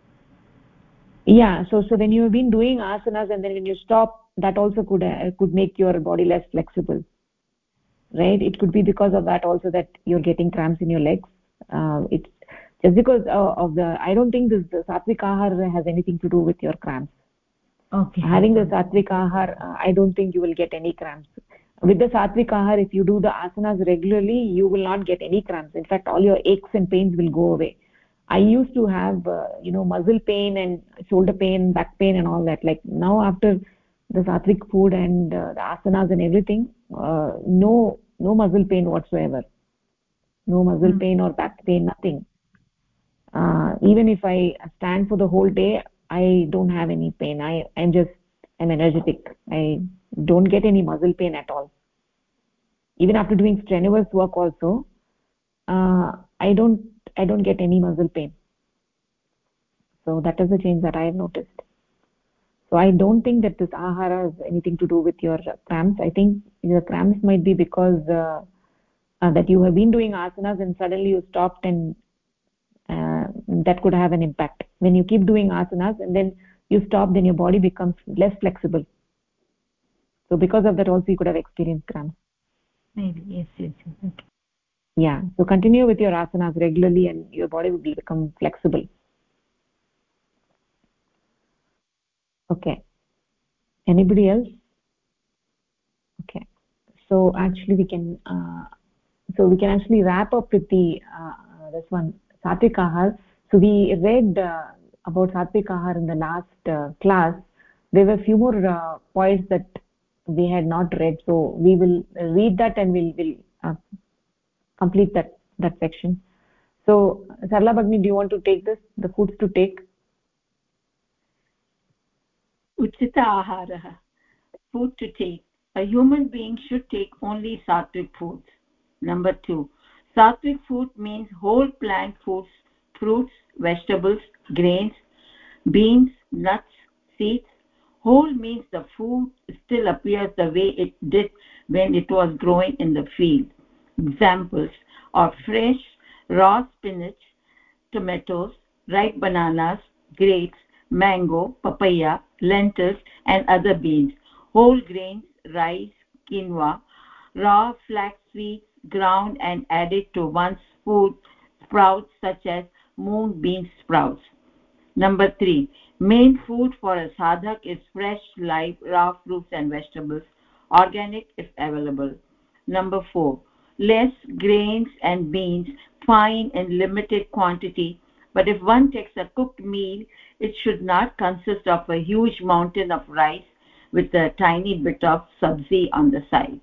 Yeah so so when you have been doing asanas and then when you stop that also could uh, could make your body less flexible right? It could be because of that also that you're getting cramps in your legs. Uh, it's just because uh, of the i don't think this the sattvic ahar has anything to do with your cramps. Okay. Having the sattvic ahar uh, i don't think you will get any cramps. With the sattvic ahar if you do the asanas regularly you will not get any cramps. In fact all your aches and pains will go away. I used to have uh, you know muscle pain and shoulder pain back pain and all that. Like now after the sattvic food and uh, the asanas and everything uh, no no muscle pain whatsoever. No muscle mm. pain or back pain nothing. Uh, even if i stand for the whole day i don't have any pain. I i'm just i'm energetic. I don't get any muscle pain at all. Even after doing strenuous work also uh, i don't i don't get any muscle pain. So that is the change that i have noticed so i don't think that this ahara has anything to do with your cramps i think your cramps might be because uh, uh, that you have been doing asanas and suddenly you stopped and uh, that could have an impact. When you keep doing asanas and then you stop then your body becomes less flexible. So because of that also you could have experienced cramps. Maybe. Yes yes, yes. okay. Yeah. So continue with your asanas regularly and your body will become flexible okay. Anybody else? Okay. So actually we can uh, so we can actually wrap up with the uh, this one satvik ahar. So we read uh, about satvik ahar in the last uh, class. There were a few more uh, points that we had not read. So we will read that and we'll, we'll uh, complete that that section. So sarla bagni do you want to take this the foods to take uchita aharah. Food to take. A human being should take only sattvic foods. Number 2 sattvic food means whole plant foods fruits vegetables grains beans nuts seeds. Whole means the food still appears the way it did when it was growing in the field. Examples are fresh raw spinach tomatoes ripe bananas grapes mango papaya lentils and other beans. Whole grains rice quinoa raw flax seeds ground and added to one's food sprouts such as moong bean sprouts. Number 3 main food for a sadhak is fresh live raw fruits and vegetables. Organic if available. Number 4 less grains and beans fine in limited quantity but if one takes a cooked meal it should not consist of a huge mountain of rice with a tiny bit of sabzi on the side.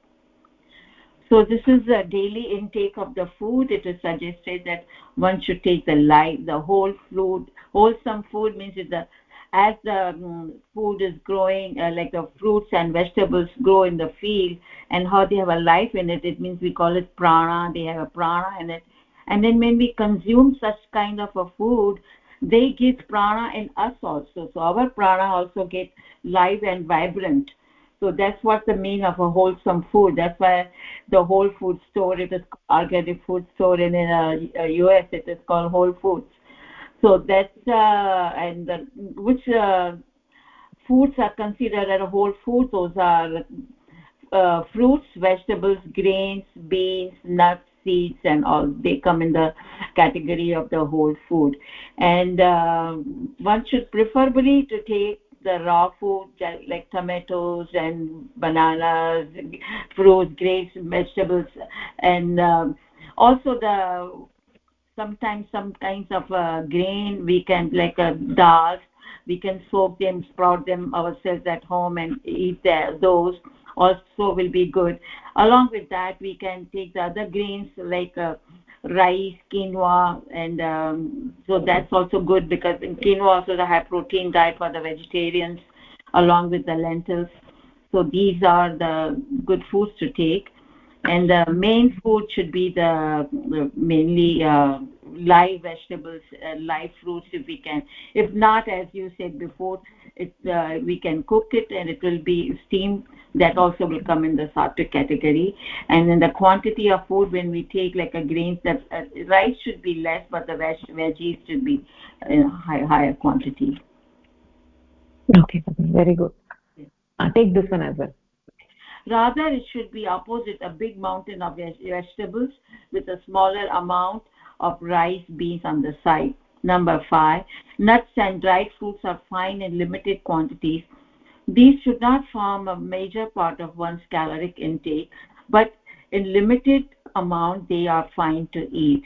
So this is the daily intake of the food. It is suggested that one should take the live the whole food wholesome food means the as the um, food is growing uh, like the fruits and vegetables grow in the field and how they have a life in it it means we call it prana. They have a prana in it and then when we consume such kind of a food they give prana in us also. So our prana also get live and vibrant. So that's what the meaning of a wholesome food. That's why the whole food store it is organic food store and in uh, us it is called whole foods. So that's uh, and the, which uh, foods are considered as a whole food those are uh, fruits vegetables grains beans nuts seeds and all they come in the category of the whole food. And uh, one should preferably to take the raw food like tomatoes and bananas fruits grapes vegetables and um, also the sometimes some kinds of uh, grain we can like uh, dal we can soak them sprout them ourselves at home and eat those also will be good. Along with that we can take the other grains like uh, rice quinoa and um, so that's also good because in quinoa also the high protein diet for the vegetarians along with the lentils. So these are the good foods to take. And the main food should be the, mainly uh, live vegetables uh, live fruits if we can. If not as you said before it uh, we can cook it and it will be steamed. That also will come in the sattvic category. And then the quantity of food when we take like a grains that uh, rice should be less but the veg veggies should be in high, higher quantity. Okay very good. Uh, take this one as well. Rather it should be opposite. A big mountain of vegetables with a smaller amount of rice beans on the side. Number 5 nuts and dried fruits are fine in limited quantities. These should not form a major part of one's caloric intake but in limited amount they are fine to eat.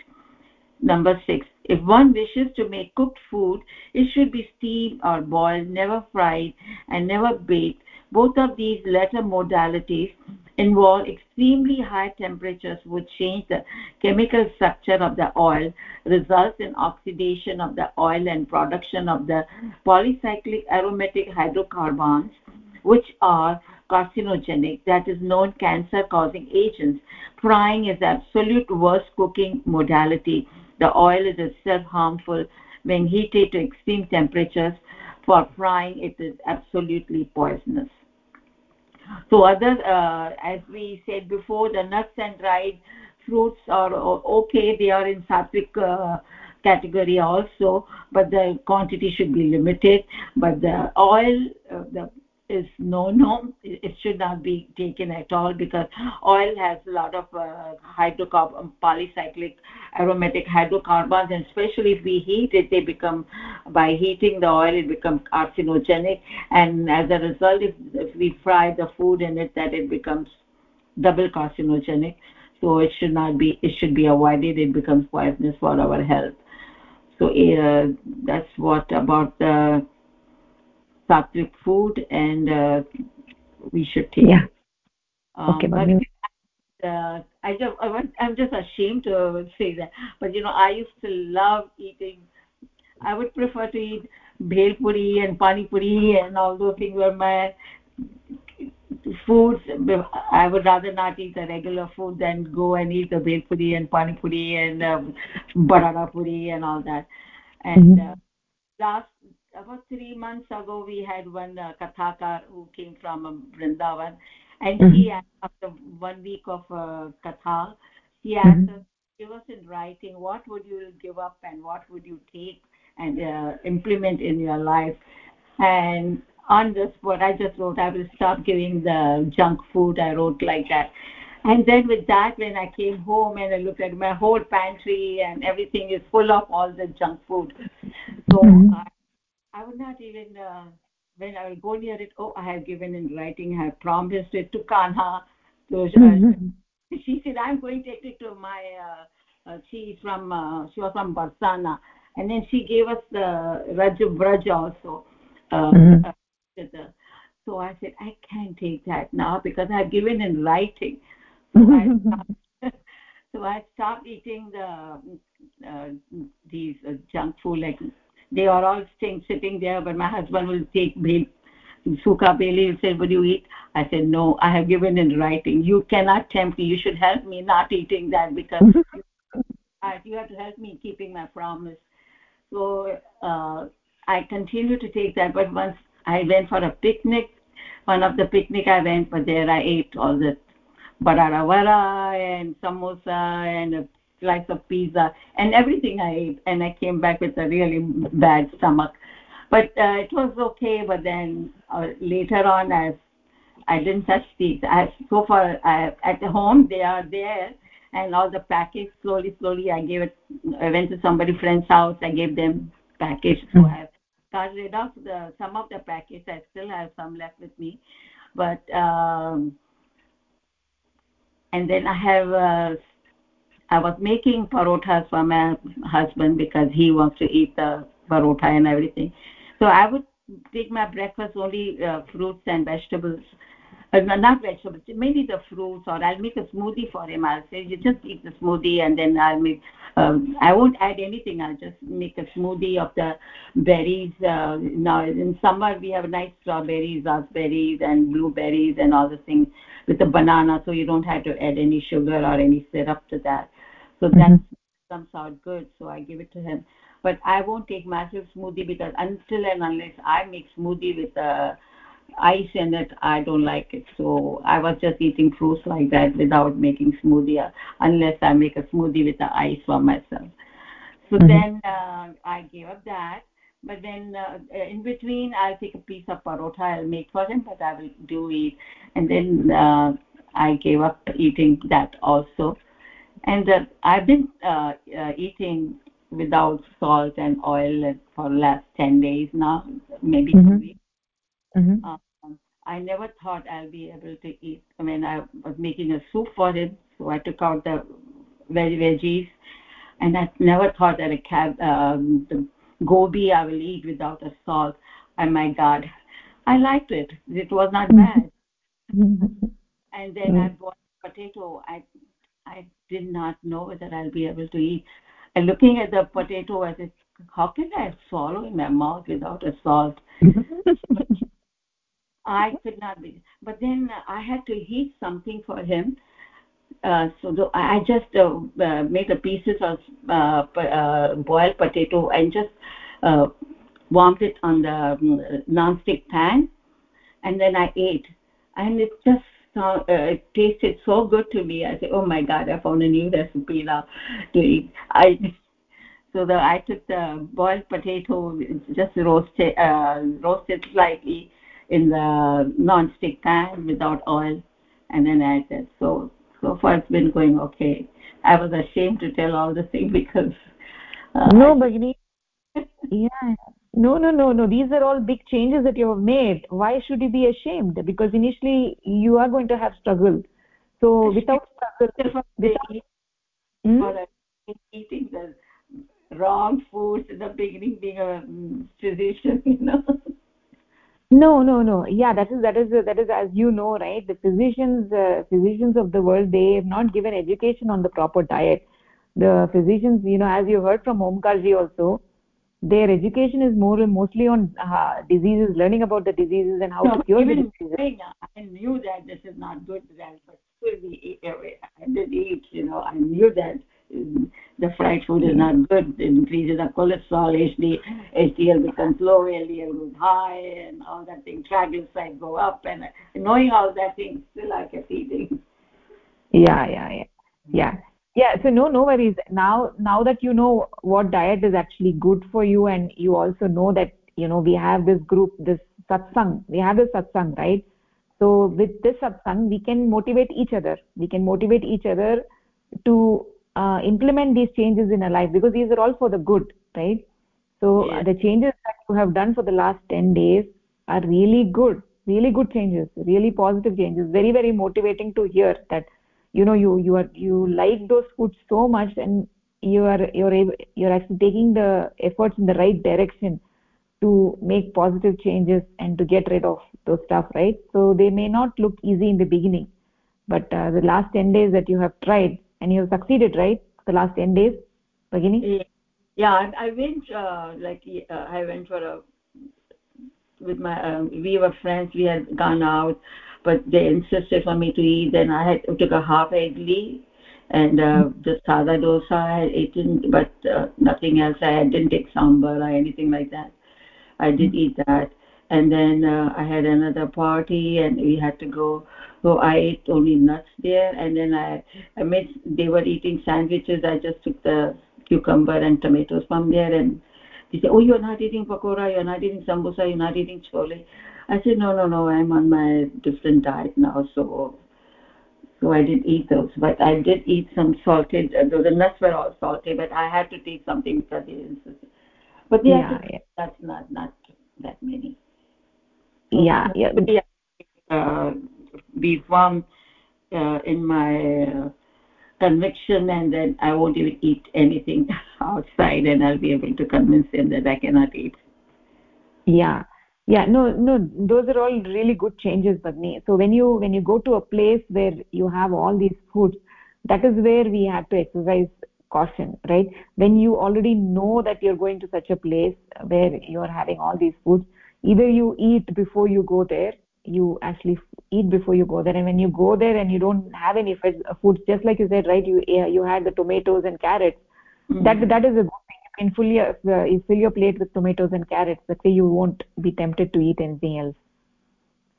Number 6 if one wishes to make cooked food it should be steamed or boiled never fried and never baked both of these latter modalities involve extremely high temperatures which change the chemical structure of the oil results in oxidation of the oil and production of the polycyclic aromatic hydrocarbons which are carcinogenic that is known cancer causing agents. Frying is the absolute worst cooking modality. The oil is itself harmful when heated to extreme temperatures. For frying it is absolutely poisonous so other uh, as we said before the nuts and dried fruits are okay they are in sattvic uh, category also but the quantity should be limited. But the oil uh, the is no no it should not be taken at all because oil has a lot of uh, hydrocarbon polycyclic aromatic hydrocarbons and especially if we heat it they become by heating the oil it becomes carcinogenic and as a result if, if we fry the food in it that it becomes double carcinogenic. So it should not be it should be avoided it becomes poisonous for our health. So uh, that's what about the sattvic food and uh, we should take yeah. Um, okay but uh, I just I I'm just ashamed to say that but you know I used to love eating I would prefer to eat bhel puri and pani puri and all those things were my foods I would rather not eat the regular food than go and eat the bhel puri and pani puri and um, banana puri and all that and mm-hmm. uh, last about three months ago we had one uh, kathakar who came from um, vrindavan and mm -hmm. he after one week of uh, katha he asked mm -hmm. us give us in writing what would you give up and what would you take and uh, implement in your life and on the spot i just wrote i will stop giving the junk food i wrote like that and then with that when i came home and i looked at my whole pantry and everything is full of all the junk food so mm -hmm. I would not even, uh, when I will go near it, oh, I have given in writing, I have promised it to Kanha. So, uh, mm-hmm. She said, I'm going to take it to my, uh, uh, she is from, uh, she was from Barsana. And then she gave us the Raju Braj also. Uh, mm-hmm. uh, so I said, I can't take that now because I have given in writing. so I stopped, so I stopped eating the uh, these uh, junk food like they are all staying sitting there but my husband will take sukha beli will say would you eat i said no i have given in writing you cannot tempt me you should help me not eating that because you, uh, you have to help me keeping my promise so uh, i continue to take that but once i went for a picnic one of the picnic i went but there i ate all the barara vara and samosa and a slice of pizza and everything i ate and i came back with a really bad stomach. But uh, it was okay but then uh, later on as i didn't touch these as so far I, at the home they are there and all the package slowly slowly i gave it i went to somebody friend's house i gave them package. So i got rid of the some of the package i still have some left with me. But um and then i have uh, i was making parothas for my husband because he wants to eat the parotha and everything. So i would take my breakfast only uh, fruits and vegetables not vegetables maybe the fruits or i'll make a smoothie for him. I'll say you just eat the smoothie and then i'll make um, i won't add anything. I'll just make a smoothie of the berries uh, now in summer we have nice strawberries raspberries and blueberries and all the things with the banana so you don't have to add any sugar or any syrup to that. So mm -hmm. that comes out good so i give it to him. But i won't take massive smoothie because until and unless i make smoothie with uh, ice in it i don't like it. So i was just eating fruits like that without making smoothie unless i make a smoothie with the ice for myself. So mm -hmm. then uh, i gave up that. But then uh, in between i'll take a piece of parotha i'll make for him but i will do it. And then uh, i gave up eating that also. And uh, i've been uh, uh, eating without salt and oil for last 10 days now maybe mm -hmm. two weeks. mm -hmm. um, i never thought i'll be able to eat. I mean i was making a soup for him so i took out the veg veggies. And i never thought that a cab um, the gobi i will eat without a salt. And my god. I liked it. It was not mm-hmm. bad. And then i bought potato. I i did not know whether i'll be able to eat. And looking at the potato I said, how can i swallow in my mouth without a salt i could not be but then i had to heat something for him. Uh, so the, i just uh, uh, made the pieces of uh, uh, boiled potato and just uh, warmed it on the um, non-stick pan. And then i ate. And it just uh, it tasted so good to me. I said oh my god i found a new recipe now to eat. I so the i took the boiled potato just roasted uh, roasted slightly in the non-stick pan without oil and then i said so so far it's been going okay. I was ashamed to tell all the thing because uh, no bagini yeah. No no no no. These are all big changes that you have made. Why should you be ashamed? Because initially you are going to have struggle. So without struggle without, hmm? eating the wrong foods in the beginning being a physician you know no no no yeah that is that is that is as you know right the physicians uh, physicians of the world they have not given education on the proper diet the physicians you know as you heard from omkarji also their education is more mostly on uh, diseases learning about the diseases and how no, to cure even the diseases. i knew that this is not good but still we i did eat you know i knew that the fried food is not good. It increases the cholesterol hd hdl becomes low ldl goes high and all that thing. Triglycerides go up and knowing all that thing still i kept eating. Yeah yeah yeah. Yeah. Yeah so no no worries. Now now that you know what diet is actually good for you and you also know that you know we have this group this satsang we have this satsang right? So with this satsang we can motivate each other. We can motivate each other to uh, implement these changes in our life because these are all for the good right? So yeah. the changes that you have done for the last 10 days are really good really good changes really positive changes. Very very motivating to hear that you know you you are you like those foods so much and you are you're able, you're actually taking the efforts in the right direction to make positive changes and to get rid of those stuff right? So they may not look easy in the beginning but uh, the last 10 days that you have tried and you have succeeded right? The last 10 days beginning yeah. I went uh, like uh, i went for a with my um, we were friends we had gone out but they insisted for me to eat then i had took a half idli and uh, just sada dosa i had eaten but uh, nothing else. I didn't take sambar or anything like that. I did eat that and then uh, i had another party and we had to go so i ate only nuts there. And then i i made they were eating sandwiches. I just took the cucumber and tomatoes from there and they say oh you're not eating pakora you're not eating sambosa you're not eating chole. I said no no no i'm on my different diet now so so i didn't eat those. But i did eat some salted uh, the nuts were all salty but i had to take something because they insisted but yeah, yeah. that's not not that many yeah yeah. Uh, be firm uh, in my uh, conviction and then i won't even eat anything outside and i'll be able to convince him that i cannot eat. Yeah. Yeah no no those are all really good changes bagni so when you when you go to a place where you have all these foods that is where we have to exercise caution right? When you already know that you're going to such a place where you're having all these foods either you eat before you go there you actually eat before you go there and when you go there and you don't have any uh, foods just like you said right you you had the tomatoes and carrots. Mm-hmm. that that is a good thing. You can fill your uh, you fill your plate with tomatoes and carrots. That way you won't be tempted to eat anything else.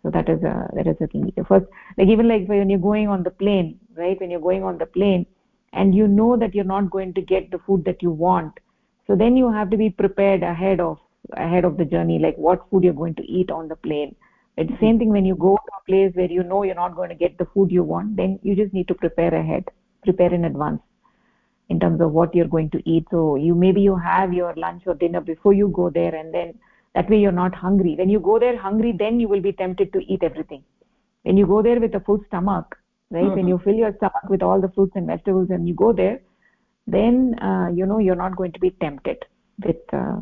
So that is a that is a thing first like even like when you're going on the plane right when you're going on the plane and you know that you're not going to get the food that you want so then you have to be prepared ahead of ahead of the journey like what food you're going to eat on the plane. It's the same thing when you go to a place where you know you're not going to get the food you want then you just need to prepare ahead prepare in advance in terms of what you're going to eat. So you maybe you have your lunch or dinner before you go there and then that way you're not hungry. When you go there hungry then you will be tempted to eat everything. When you go there with a full stomach right mm -hmm. when you fill your stomach with all the fruits and vegetables and you go there then uh, you know you're not going to be tempted with uh,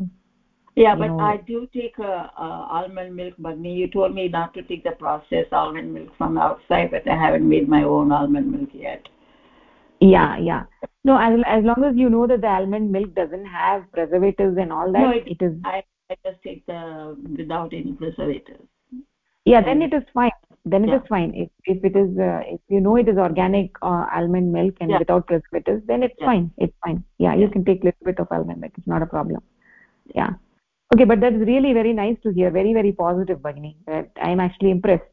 yeah but know, i do take uh, uh, almond milk but you told me not to take the processed almond milk from outside but i haven't made my own almond milk yet. Yeah yeah. No as, as long as you know that the almond milk doesn't have preservatives and all that no, it, it is I, I just take the without any preservatives. Yeah then it is fine. Then it yeah. is fine. If if it is uh, if you know it is organic uh, almond milk and yeah. without preservatives then it's yeah. fine. It's fine. Yeah, you can take a little bit of almond milk. It's not a problem. Yeah okay but that's really very nice to hear. Very very positive bagini that i'm actually impressed.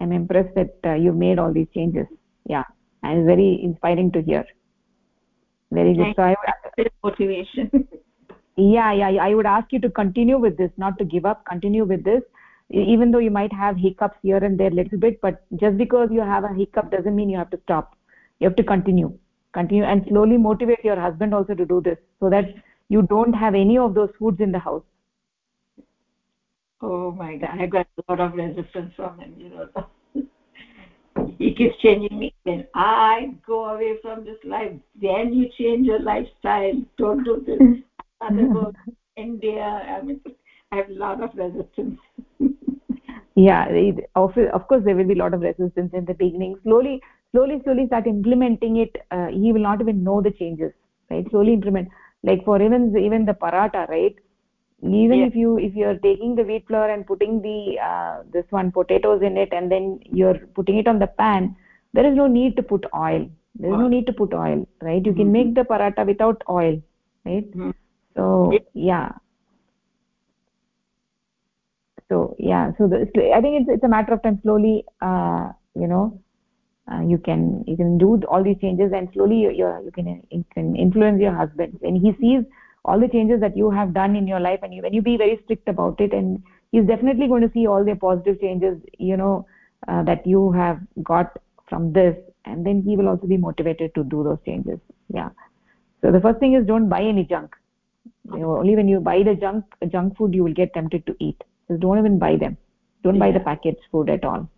I'm impressed that uh, you've made all these changes. Yeah and it's very inspiring to hear. Very good. So i would motivation. Yeah yeah i would ask you to continue with this not to give up. Continue with this. Even though you might have hiccups here and there a little bit but just because you have a hiccup doesn't mean you have to stop. You have to continue. Continue and slowly motivate your husband also to do this so that you don't have any of those foods in the house oh my god i got a lot of resistance from him you know. He keeps changing me when i go away from this life. Then you change your lifestyle. Don't do this. I rather go india. I mean i have a lot of resistance. Yeah of, of course there will be a lot of resistance in the beginning. Slowly slowly slowly start implementing it uh, he will not even know the changes right? Slowly implement like for even even the paratha right even yeah. if you if you're taking the wheat flour and putting the uh, this one potatoes in it and then you're putting it on the pan there is no need to put oil. There is no need to put oil right? You mm -hmm. can make the paratha without oil right? Mm -hmm. so yeah. So yeah. So the, i think it's it's a matter of time. Slowly uh, you know uh, you can you can do all these changes and slowly you, you can you can influence your husband. When he sees all the changes that you have done in your life and you, when you be very strict about it and he's definitely going to see all the positive changes you know uh, that you have got from this and then he will also be motivated to do those changes. Yeah. So the first thing is don't buy any junk. You know, only when you buy the junk junk food you will get tempted to eat. So don't even buy them. Don't yeah. buy the packaged food at all.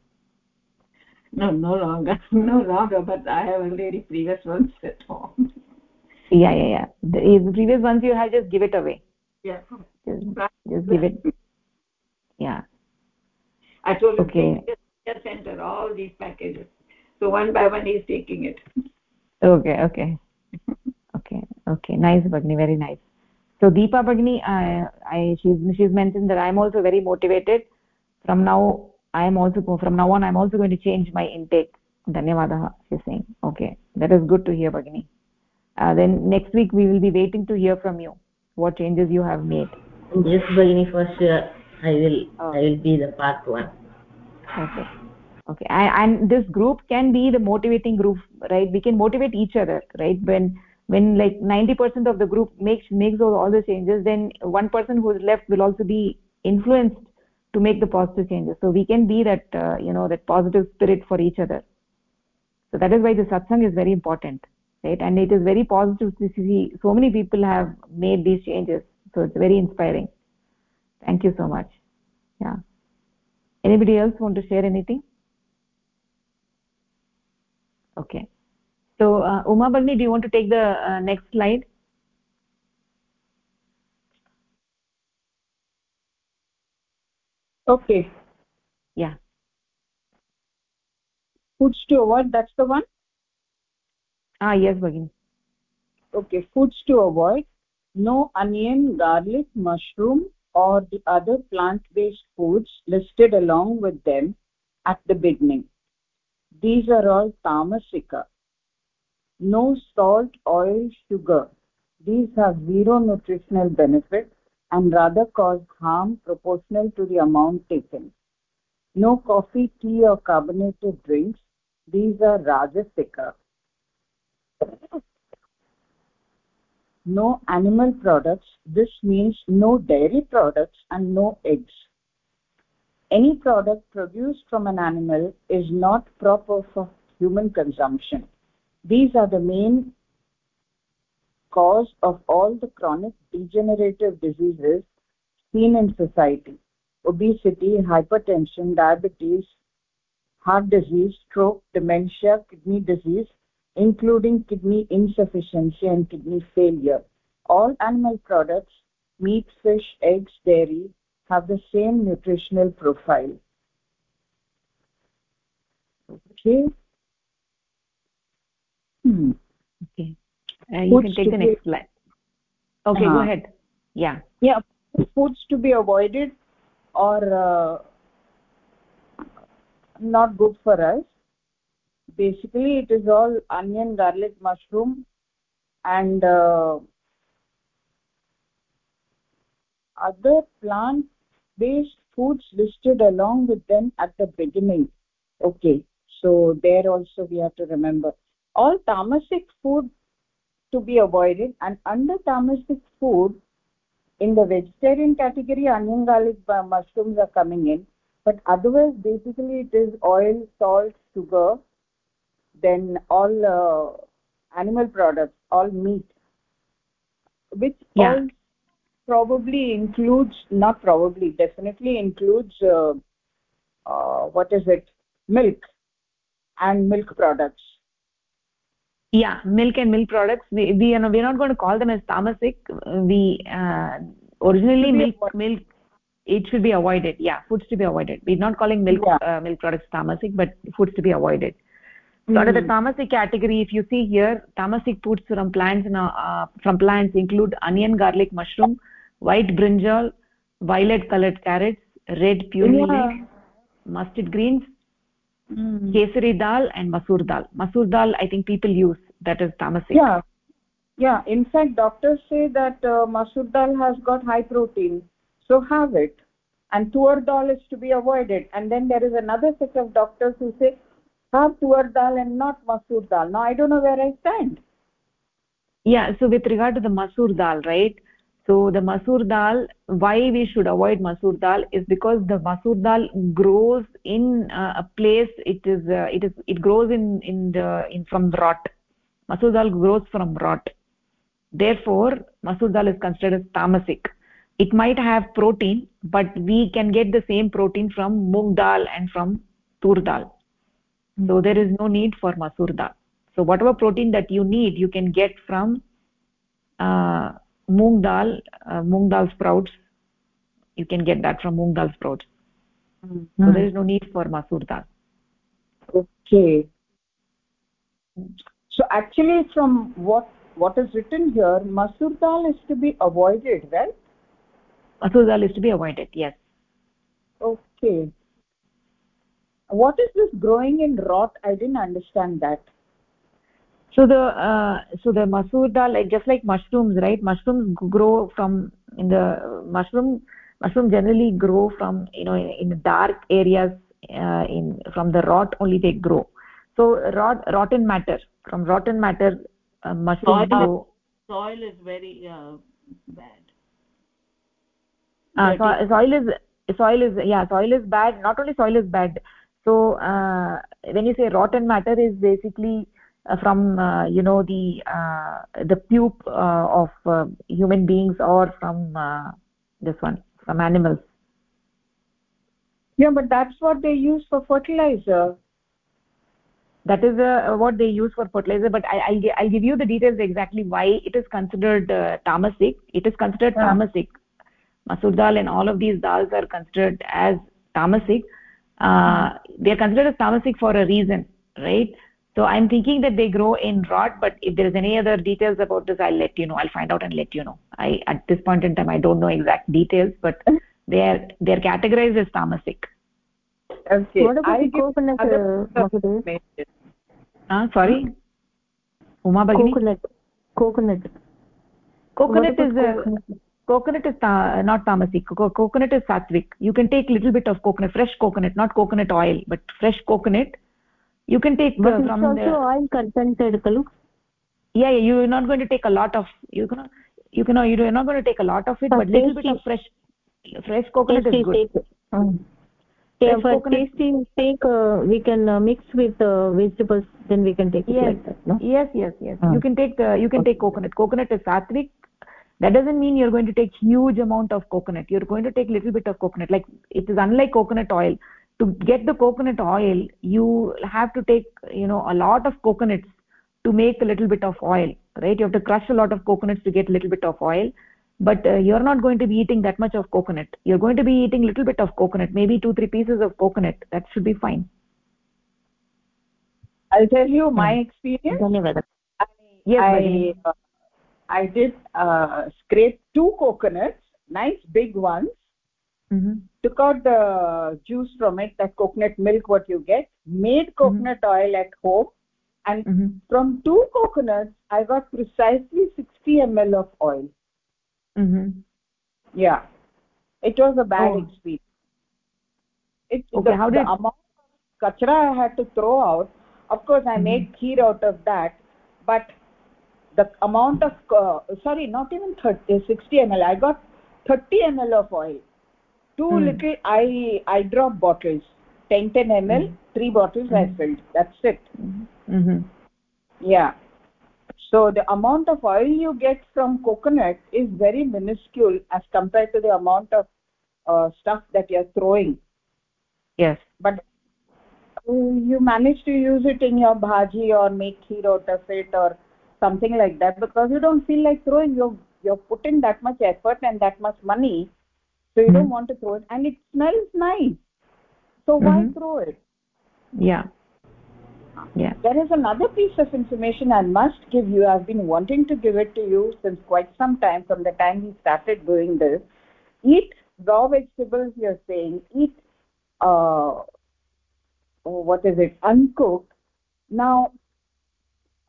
No no longer. No longer but i have already previous ones at home yeah yeah yeah. The, previous ones you have just give it away. Yeah. Just, just give it. Yeah. I told you okay. center all these packages. So one by one he's taking it. Okay okay. Okay okay. Nice bagni very nice. So deepa bagni i, I she's she's mentioned that i'm also very motivated. From now i am also from now on i'm also going to change my intake. Dhanyavadah she's saying. Okay. That is good to hear bagni then next week we will be waiting to hear from you what changes you have made. Yes bagni for sure i will oh. i will be the part one. Okay. Okay. And this group can be the motivating group right? We can motivate each other right? When when like 90% of the group makes makes all, all the changes then one person who is left will also be influenced to make the positive changes. So we can be that uh, you know that positive spirit for each other. So that is why the satsang is very important right? And it is very positive to see so many people have made these changes. So it's very inspiring. Thank you so much. Yeah. Anybody else want to share anything? Okay. So uh, uma bagni do you want to take the uh, next slide? Okay. Yeah. Foods to avoid that's the one ah yes bagini okay foods to avoid. No onion garlic mushroom or the other plant based foods listed along with them at the beginning. These are all tamasika. No salt oil sugar. These have zero nutritional benefit and rather cause harm proportional to the amount taken. No coffee tea or carbonated drinks. These are rajasika no animal products. This means no dairy products and no eggs. Any product produced from an animal is not proper for human consumption. These are the main cause of all the chronic degenerative diseases seen in society. Obesity hypertension diabetes heart disease stroke dementia kidney disease including kidney insufficiency and kidney failure. All animal products meat fish eggs dairy have the same nutritional profile. Okay. Hmm. okay. Uh, you foods can take the next be... slide. Okay uh -huh. go ahead. Yeah. Yeah foods to be avoided or uh, not good for us basically it is all onion garlic mushroom and uh, other plant based foods listed along with them at the beginning. Okay so there also we have to remember. All tamasic food to be avoided and under tamasic food in the vegetarian category onion garlic mushrooms are coming in. But otherwise basically it is oil salt sugar then all uh, animal products all meat which yeah. all probably includes not probably definitely includes uh, uh, what is it? Milk and milk products. Yeah milk and milk products. We, we are we're not going to call them as tamasic. We uh, originally milk milk it should be avoided. Yeah foods to be avoided. We're not calling milk yeah. uh, milk products tamasic but foods to be avoided so under the hmm. tamasic category if you see here tamasic foods from plants uh, from plants include onion garlic mushroom white brinjal violet colored carrots red puri yeah. mustard greens mm. kesari dal and masoor dal. Masoor dal i think people use. That is tamasic yeah. Yeah. In fact doctors say that uh, masoor dal has got high protein. So have it. And tur dal is to be avoided. And then there is another set of doctors who say have tur dal and not masoor dal. Now i don't know where i stand. Yeah so with regard to the masoor dal right? So the masoor dal why we should avoid masoor dal is because the masoor dal grows in uh, a place it is uh, it is it grows in in the in from rot. Masoor dal grows from rot. Therefore masoor dal is considered as tamasic. It might have protein but we can get the same protein from moong dal and from tur dal so there is no need for masoor dal so whatever protein that you need you can get from uh, moong dal uh, moong dal sprouts. You can get that from moong dal sprouts. Mm -hmm. so there is no need for masoor dal okay. So actually from what what is written here masoor dal is to be avoided right? Masoor dal is to be avoided yes. Okay what is this growing in rot? I didn't understand that. So the uh, so the masoor dal like just like mushrooms right? Mushrooms grow from in the mushroom mushroom generally grow from you know in, in dark areas uh, in from the rot only they grow. So rot rotten matter from rotten matter uh, mushroom soil, grow. soil is very uh, bad. Uh, so, soil is soil is yeah soil is bad. Not only soil is bad so uh, when you say rotten matter is basically uh, from uh, you know the uh, the pupe uh, of uh, human beings or from uh, this one from animals. Yeah but that's what they use for fertilizer. That is uh, what they use for fertilizer but I, will I'll give you the details exactly why it is considered uh, tamasic. It is considered yeah. tamasic. Masoor dal and all of these dals are considered as tamasic uh, they are considered as tamasic for a reason right? So i'm thinking that they grow in rot but if there is any other details about this i'll let you know. I'll find out and let you know. I at this point in time i don't know exact details but they are they are categorized as tamasic okay what about I coconut uh, sorry? Uma bagini? Coconut. Coconut. Coconut is coconut is ta not tamasic Co coconut is sattvic. You can take little bit of coconut fresh coconut not coconut oil but fresh coconut. You can take but uh, from also the oil contented kalu yeah, yeah you're not going to take a lot of you can you can you're not going to take a lot of it but, but little bit of fresh fresh coconut tasty, is good take, um, yeah, for tasting take uh, we can uh, mix with uh, vegetables then we can take yes. like that, no? yes yes yes. Uh. you can take the you can okay. take coconut. Coconut is sattvic that doesn't mean you're going to take huge amount of coconut. You're going to take little bit of coconut. Like it is unlike coconut oil. To get the coconut oil you have to take you know a lot of coconuts to make a little bit of oil right? You have to crush a lot of coconuts to get a little bit of oil. But uh, you're not going to be eating that much of coconut. You're going to be eating little bit of coconut maybe two three pieces of coconut. That should be fine. I'll tell you my hmm. experience. Yes I, I did uh, scrape two coconuts nice big ones mm -hmm. took out the juice from it that coconut milk what you get made mm-hmm. coconut mm -hmm. oil at home and mm -hmm. from two coconuts i got precisely 60 ml of oil mm-hmm. yeah it was a bad oh. experience it okay, the, how did... the amount of kachra i had to throw out of course i mm-hmm. made kheer out of that but the amount of uh, sorry not even 30 60 ml i got 30 ml of oil two mm. little i i drop bottles 10 10 ml mm. three bottles mm. i filled that's it mm-hmm. yeah so the amount of oil you get from coconut is very minuscule as compared to the amount of uh, stuff that you're throwing yes but you manage to use it in your bhaji or make kheer out of it or something like that because you don't feel like throwing you're you're putting that much effort and that much money so you mm -hmm. don't want to throw it and it smells nice. So mm -hmm. why throw it? Yeah. Yeah. There is another piece of information i must give you. I've been wanting to give it to you since quite some time from the time we started doing this. Eat raw vegetables you're saying. Eat uh oh, what is it? Uncooked. Now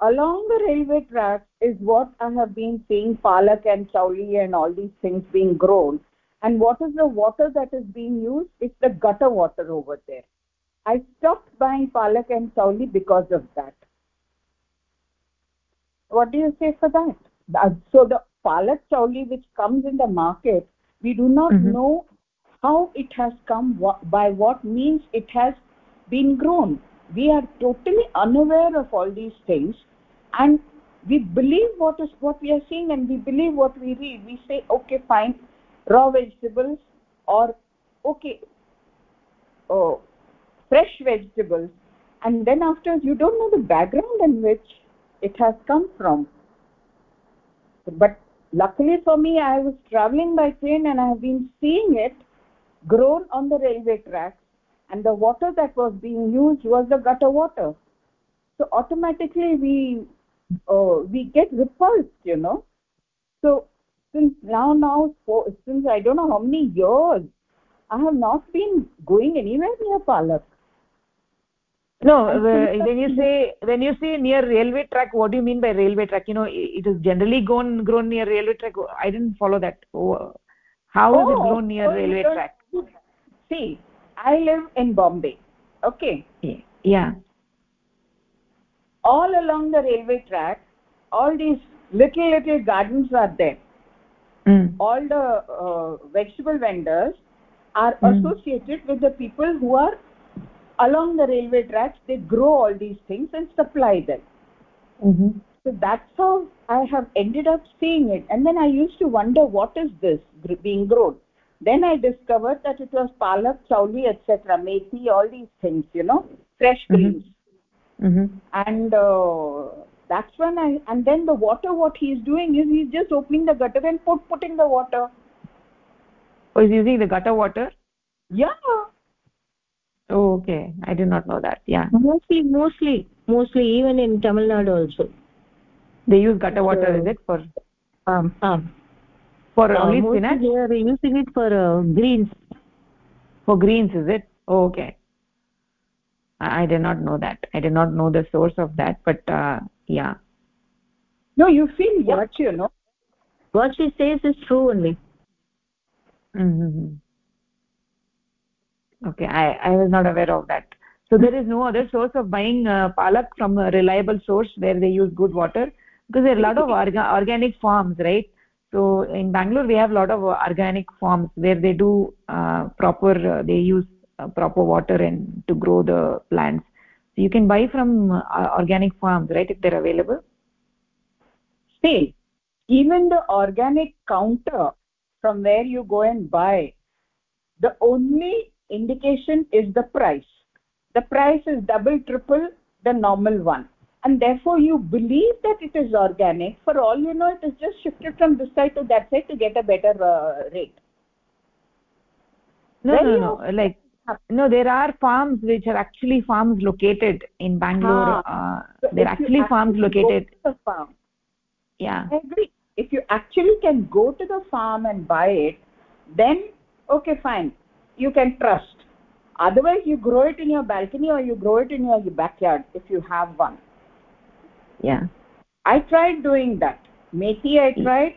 along the railway tracks is what i have been seeing palak and chauli and all these things being grown. And what is the water that is being used? It's the gutter water over there. I stopped buying palak and chauli because of that. What do you say for that? So the palak chauli which comes in the market we do not mm -hmm. know how it has come by what means it has been grown. We are totally unaware of all these things and we believe what is what we are seeing and we believe what we read. We say okay fine raw vegetables or okay oh fresh vegetables. And then after you don't know the background in which it has come from. But luckily for me i was traveling by train and i have been seeing it grown on the railway tracks. And the water that was being used was the gutter water. So automatically we uh, we get repulsed you know. So since now now for, since i don't know how many years i have not been going anywhere near palak. No when you say when you say near railway track what do you mean by railway track? You know it is generally grown grown near railway track. I didn't follow that. Oh, how is oh, it grown near oh, railway track? see i live in bombay. Okay. Yeah all along the railway track all these little little gardens are there mm. all the uh, vegetable vendors are mm. associated with the people who are along the railway tracks they grow all these things and supply them mm -hmm. so that's how i have ended up seeing it and then i used to wonder what is this being grown then i discovered that it was palak chauli etc methi all these things you know fresh mm-hmm. greens mm -hmm mm -hmm. and uh, that's when i and then the water what he is doing is he's just opening the gutter and put putting the water. Oh he's using the gutter water? Yeah. Oh okay. I did not know that. Yeah. Mostly mostly mostly even in tamil nadu also. They use gutter water is it for um, um. for uh, only spinach? they are using it for uh, greens. For greens is it? Oh, okay I, did not know that. I did not know the source of that but uh, yeah. No you feel what you know what she says is true only. Mm -hmm. okay i i was not aware of that. So there is no other source of buying uh, palak from a reliable source where they use good water? Because there are a lot of orga organic farms right? So in bangalore we have a lot of organic farms where they do uh, proper uh, they use proper water and to grow the plants. So you can buy from uh, organic farms right if they're available. See even the organic counter from where you go and buy the only indication is the price. The price is double triple the normal one. And therefore you believe that it is organic. For all you know it is just shifted from this side to that side to get a better uh, rate. No no no. Like no there are farms which are actually farms located in bangalore. Ah, uh, so they're actually farms located. the farm yeah. agree if you actually can go to the farm and buy it then okay fine. You can trust. Otherwise you grow it in your balcony or you grow it in your backyard if you have one. Yeah. I tried doing that. Methi i tried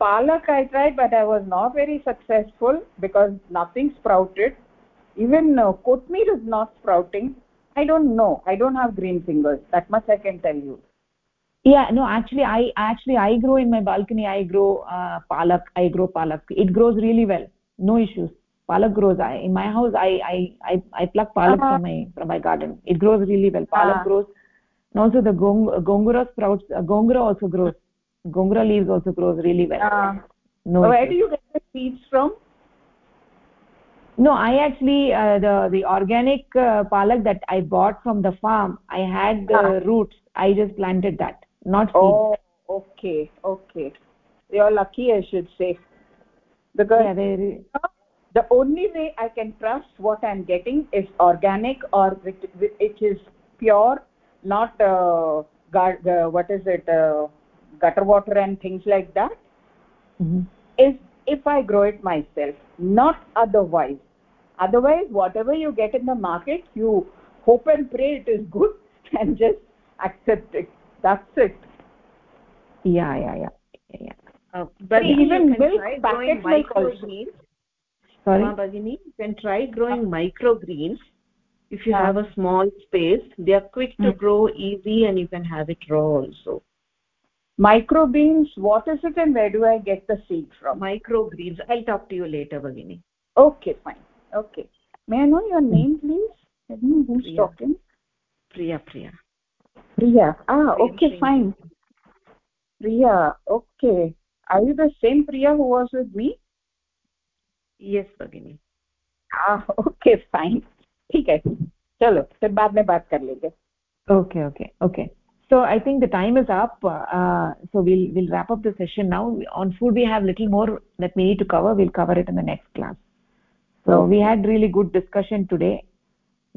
palak i tried but i was not very successful because nothing sprouted even uh, kotmir is not sprouting. I don't know. I don't have green fingers. That much i can tell you. Yeah no actually i actually i grow in my balcony. I grow uh, palak. I grow palak. It grows really well. No issues. Palak grows. I, in my house i i i, I pluck palak uh -huh. from my from my garden. It grows really well. Palak uh -huh. grows. And also the gong, gongura sprouts uh, gongura also grows. Gongura leaves also grows really well. Uh, no where issues. do you get the seeds from no i actually uh, the the organic uh, palak that i bought from the farm i had the ah. roots i just planted that not seeds. oh okay okay you're lucky i should say because yeah, they, the only way i can trust what i'm getting is organic or which is pure not uh, uh, what is it uh, gutter water and things like that mm -hmm. is if i grow it myself not otherwise otherwise whatever you get in the market you hope and pray it is good and just accept it. That's it. Yeah yeah yeah yeah uh, but even milk packet milk also sorry? Bhagini, you can try growing uh, microgreens. If you uh, have a small space they are quick to mm. grow easy and you can have it raw also. Microgreens what is it and where do i get the seed from? Microgreens. I'll talk to you later Bhagini. okay fine okay. May i know your hmm. name please? Let me who's priya. talking. Priya priya. Priya. Ah priya, okay priya. fine. Priya okay. Are you the same priya who was with me? Yes bagini ah okay fine. theek hai chalo fir baad mein baat kar lenge okay okay okay. So i think the time is up. Uh, so we'll we'll wrap up the session now. On food we have little more that we need to cover. We'll cover it in the next class so we had really good discussion today.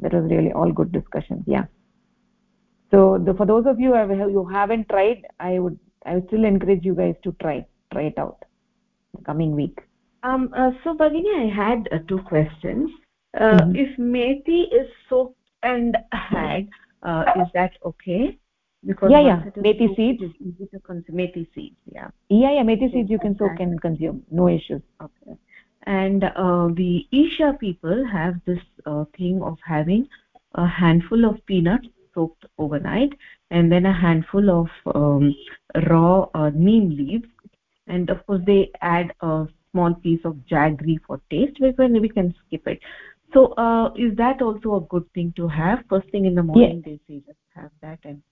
That was really all good discussions yeah. So the, for those of you who haven't tried i would i would still encourage you guys to try try it out the coming week. Um uh, so bagini i had uh, two questions. Uh, mm -hmm. if methi is soaked and had uh, is that okay? Because yeah yeah. methi seeds. is easy to consume. Methi seeds yeah. Yeah yeah. Methi seeds you can soak and consume. No issues. Okay and uh, the isha people have this uh, thing of having a handful of peanuts soaked overnight and then a handful of um, raw uh, neem leaves. And of course they add a small piece of jaggery for taste we can we can skip it. So uh, is that also a good thing to have? First thing in the morning yeah. they say just have that and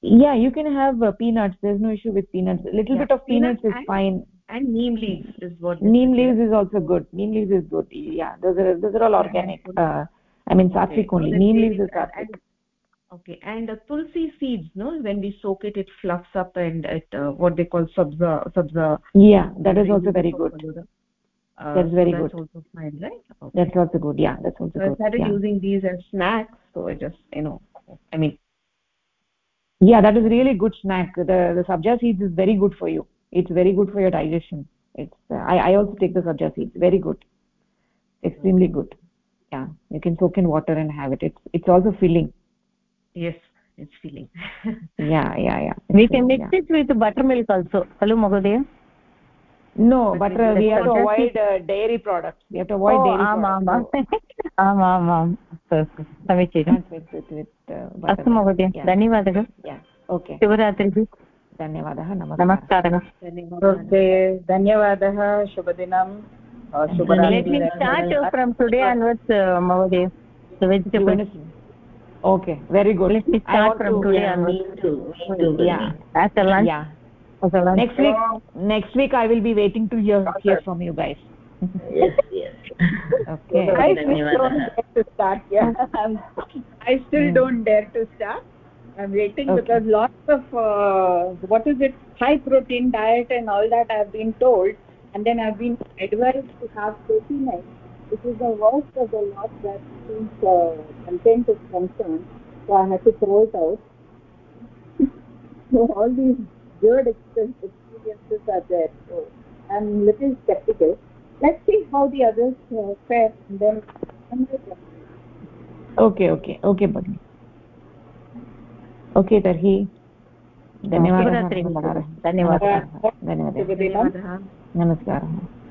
yeah you can have uh, peanuts. There's no issue with peanuts. A little yeah. bit of peanuts, peanuts is fine and neem leaves is what neem leaves is also good. Neem leaves is good. Yeah those are those are all organic uh, i mean sattvic okay. only. so neem leaves is sattvic okay and uh, tulsi seeds no? When we soak it it fluffs up and it uh, what they call sabza sabza. Yeah that is also very good. uh, that's very that's good. also fine right? Okay. that's also good. Yeah that's also so good. i started yeah. using these as snacks so i just you know i mean yeah that is really good snack. The the sabja seeds is very good for you it's very good for your digestion it's uh, i i also take the sabja seeds very good extremely good yeah you can soak in water and have it it's it's also filling yes it's filling yeah yeah yeah we can mix yeah. it with buttermilk also hello mogodaya no but butter we have to avoid uh, dairy products we have to avoid oh, dairy आम् आम् आम् आम् आम् समीचीनं अस्तु महोदय धन्यवादः okay शुभरात्रिः धन्यवादः नमस्कारः धन्यवादः शुभदिनं फ्रम् टुडे onwards महोदय okay very good let me start from to, today yeah, me too me yeah that's a lunch next week next week i will be waiting to hear hear from you guys yes yes okay i still don't dare to start yeah i still mm. don't dare to start i'm waiting okay. because lots of uh, what is it? High protein diet and all that i've been told. And then i've been advised to have protein which is the worst of the lot that seems uh, content is concerned. So i had to throw it out. So all these weird experiences are there. So i'm a little skeptical. Let's see how the others uh, fare and then okay okay okay buddy. Okay तर्हि धन्यवादः धन्यवादः धन्यवादः. नमस्कारः.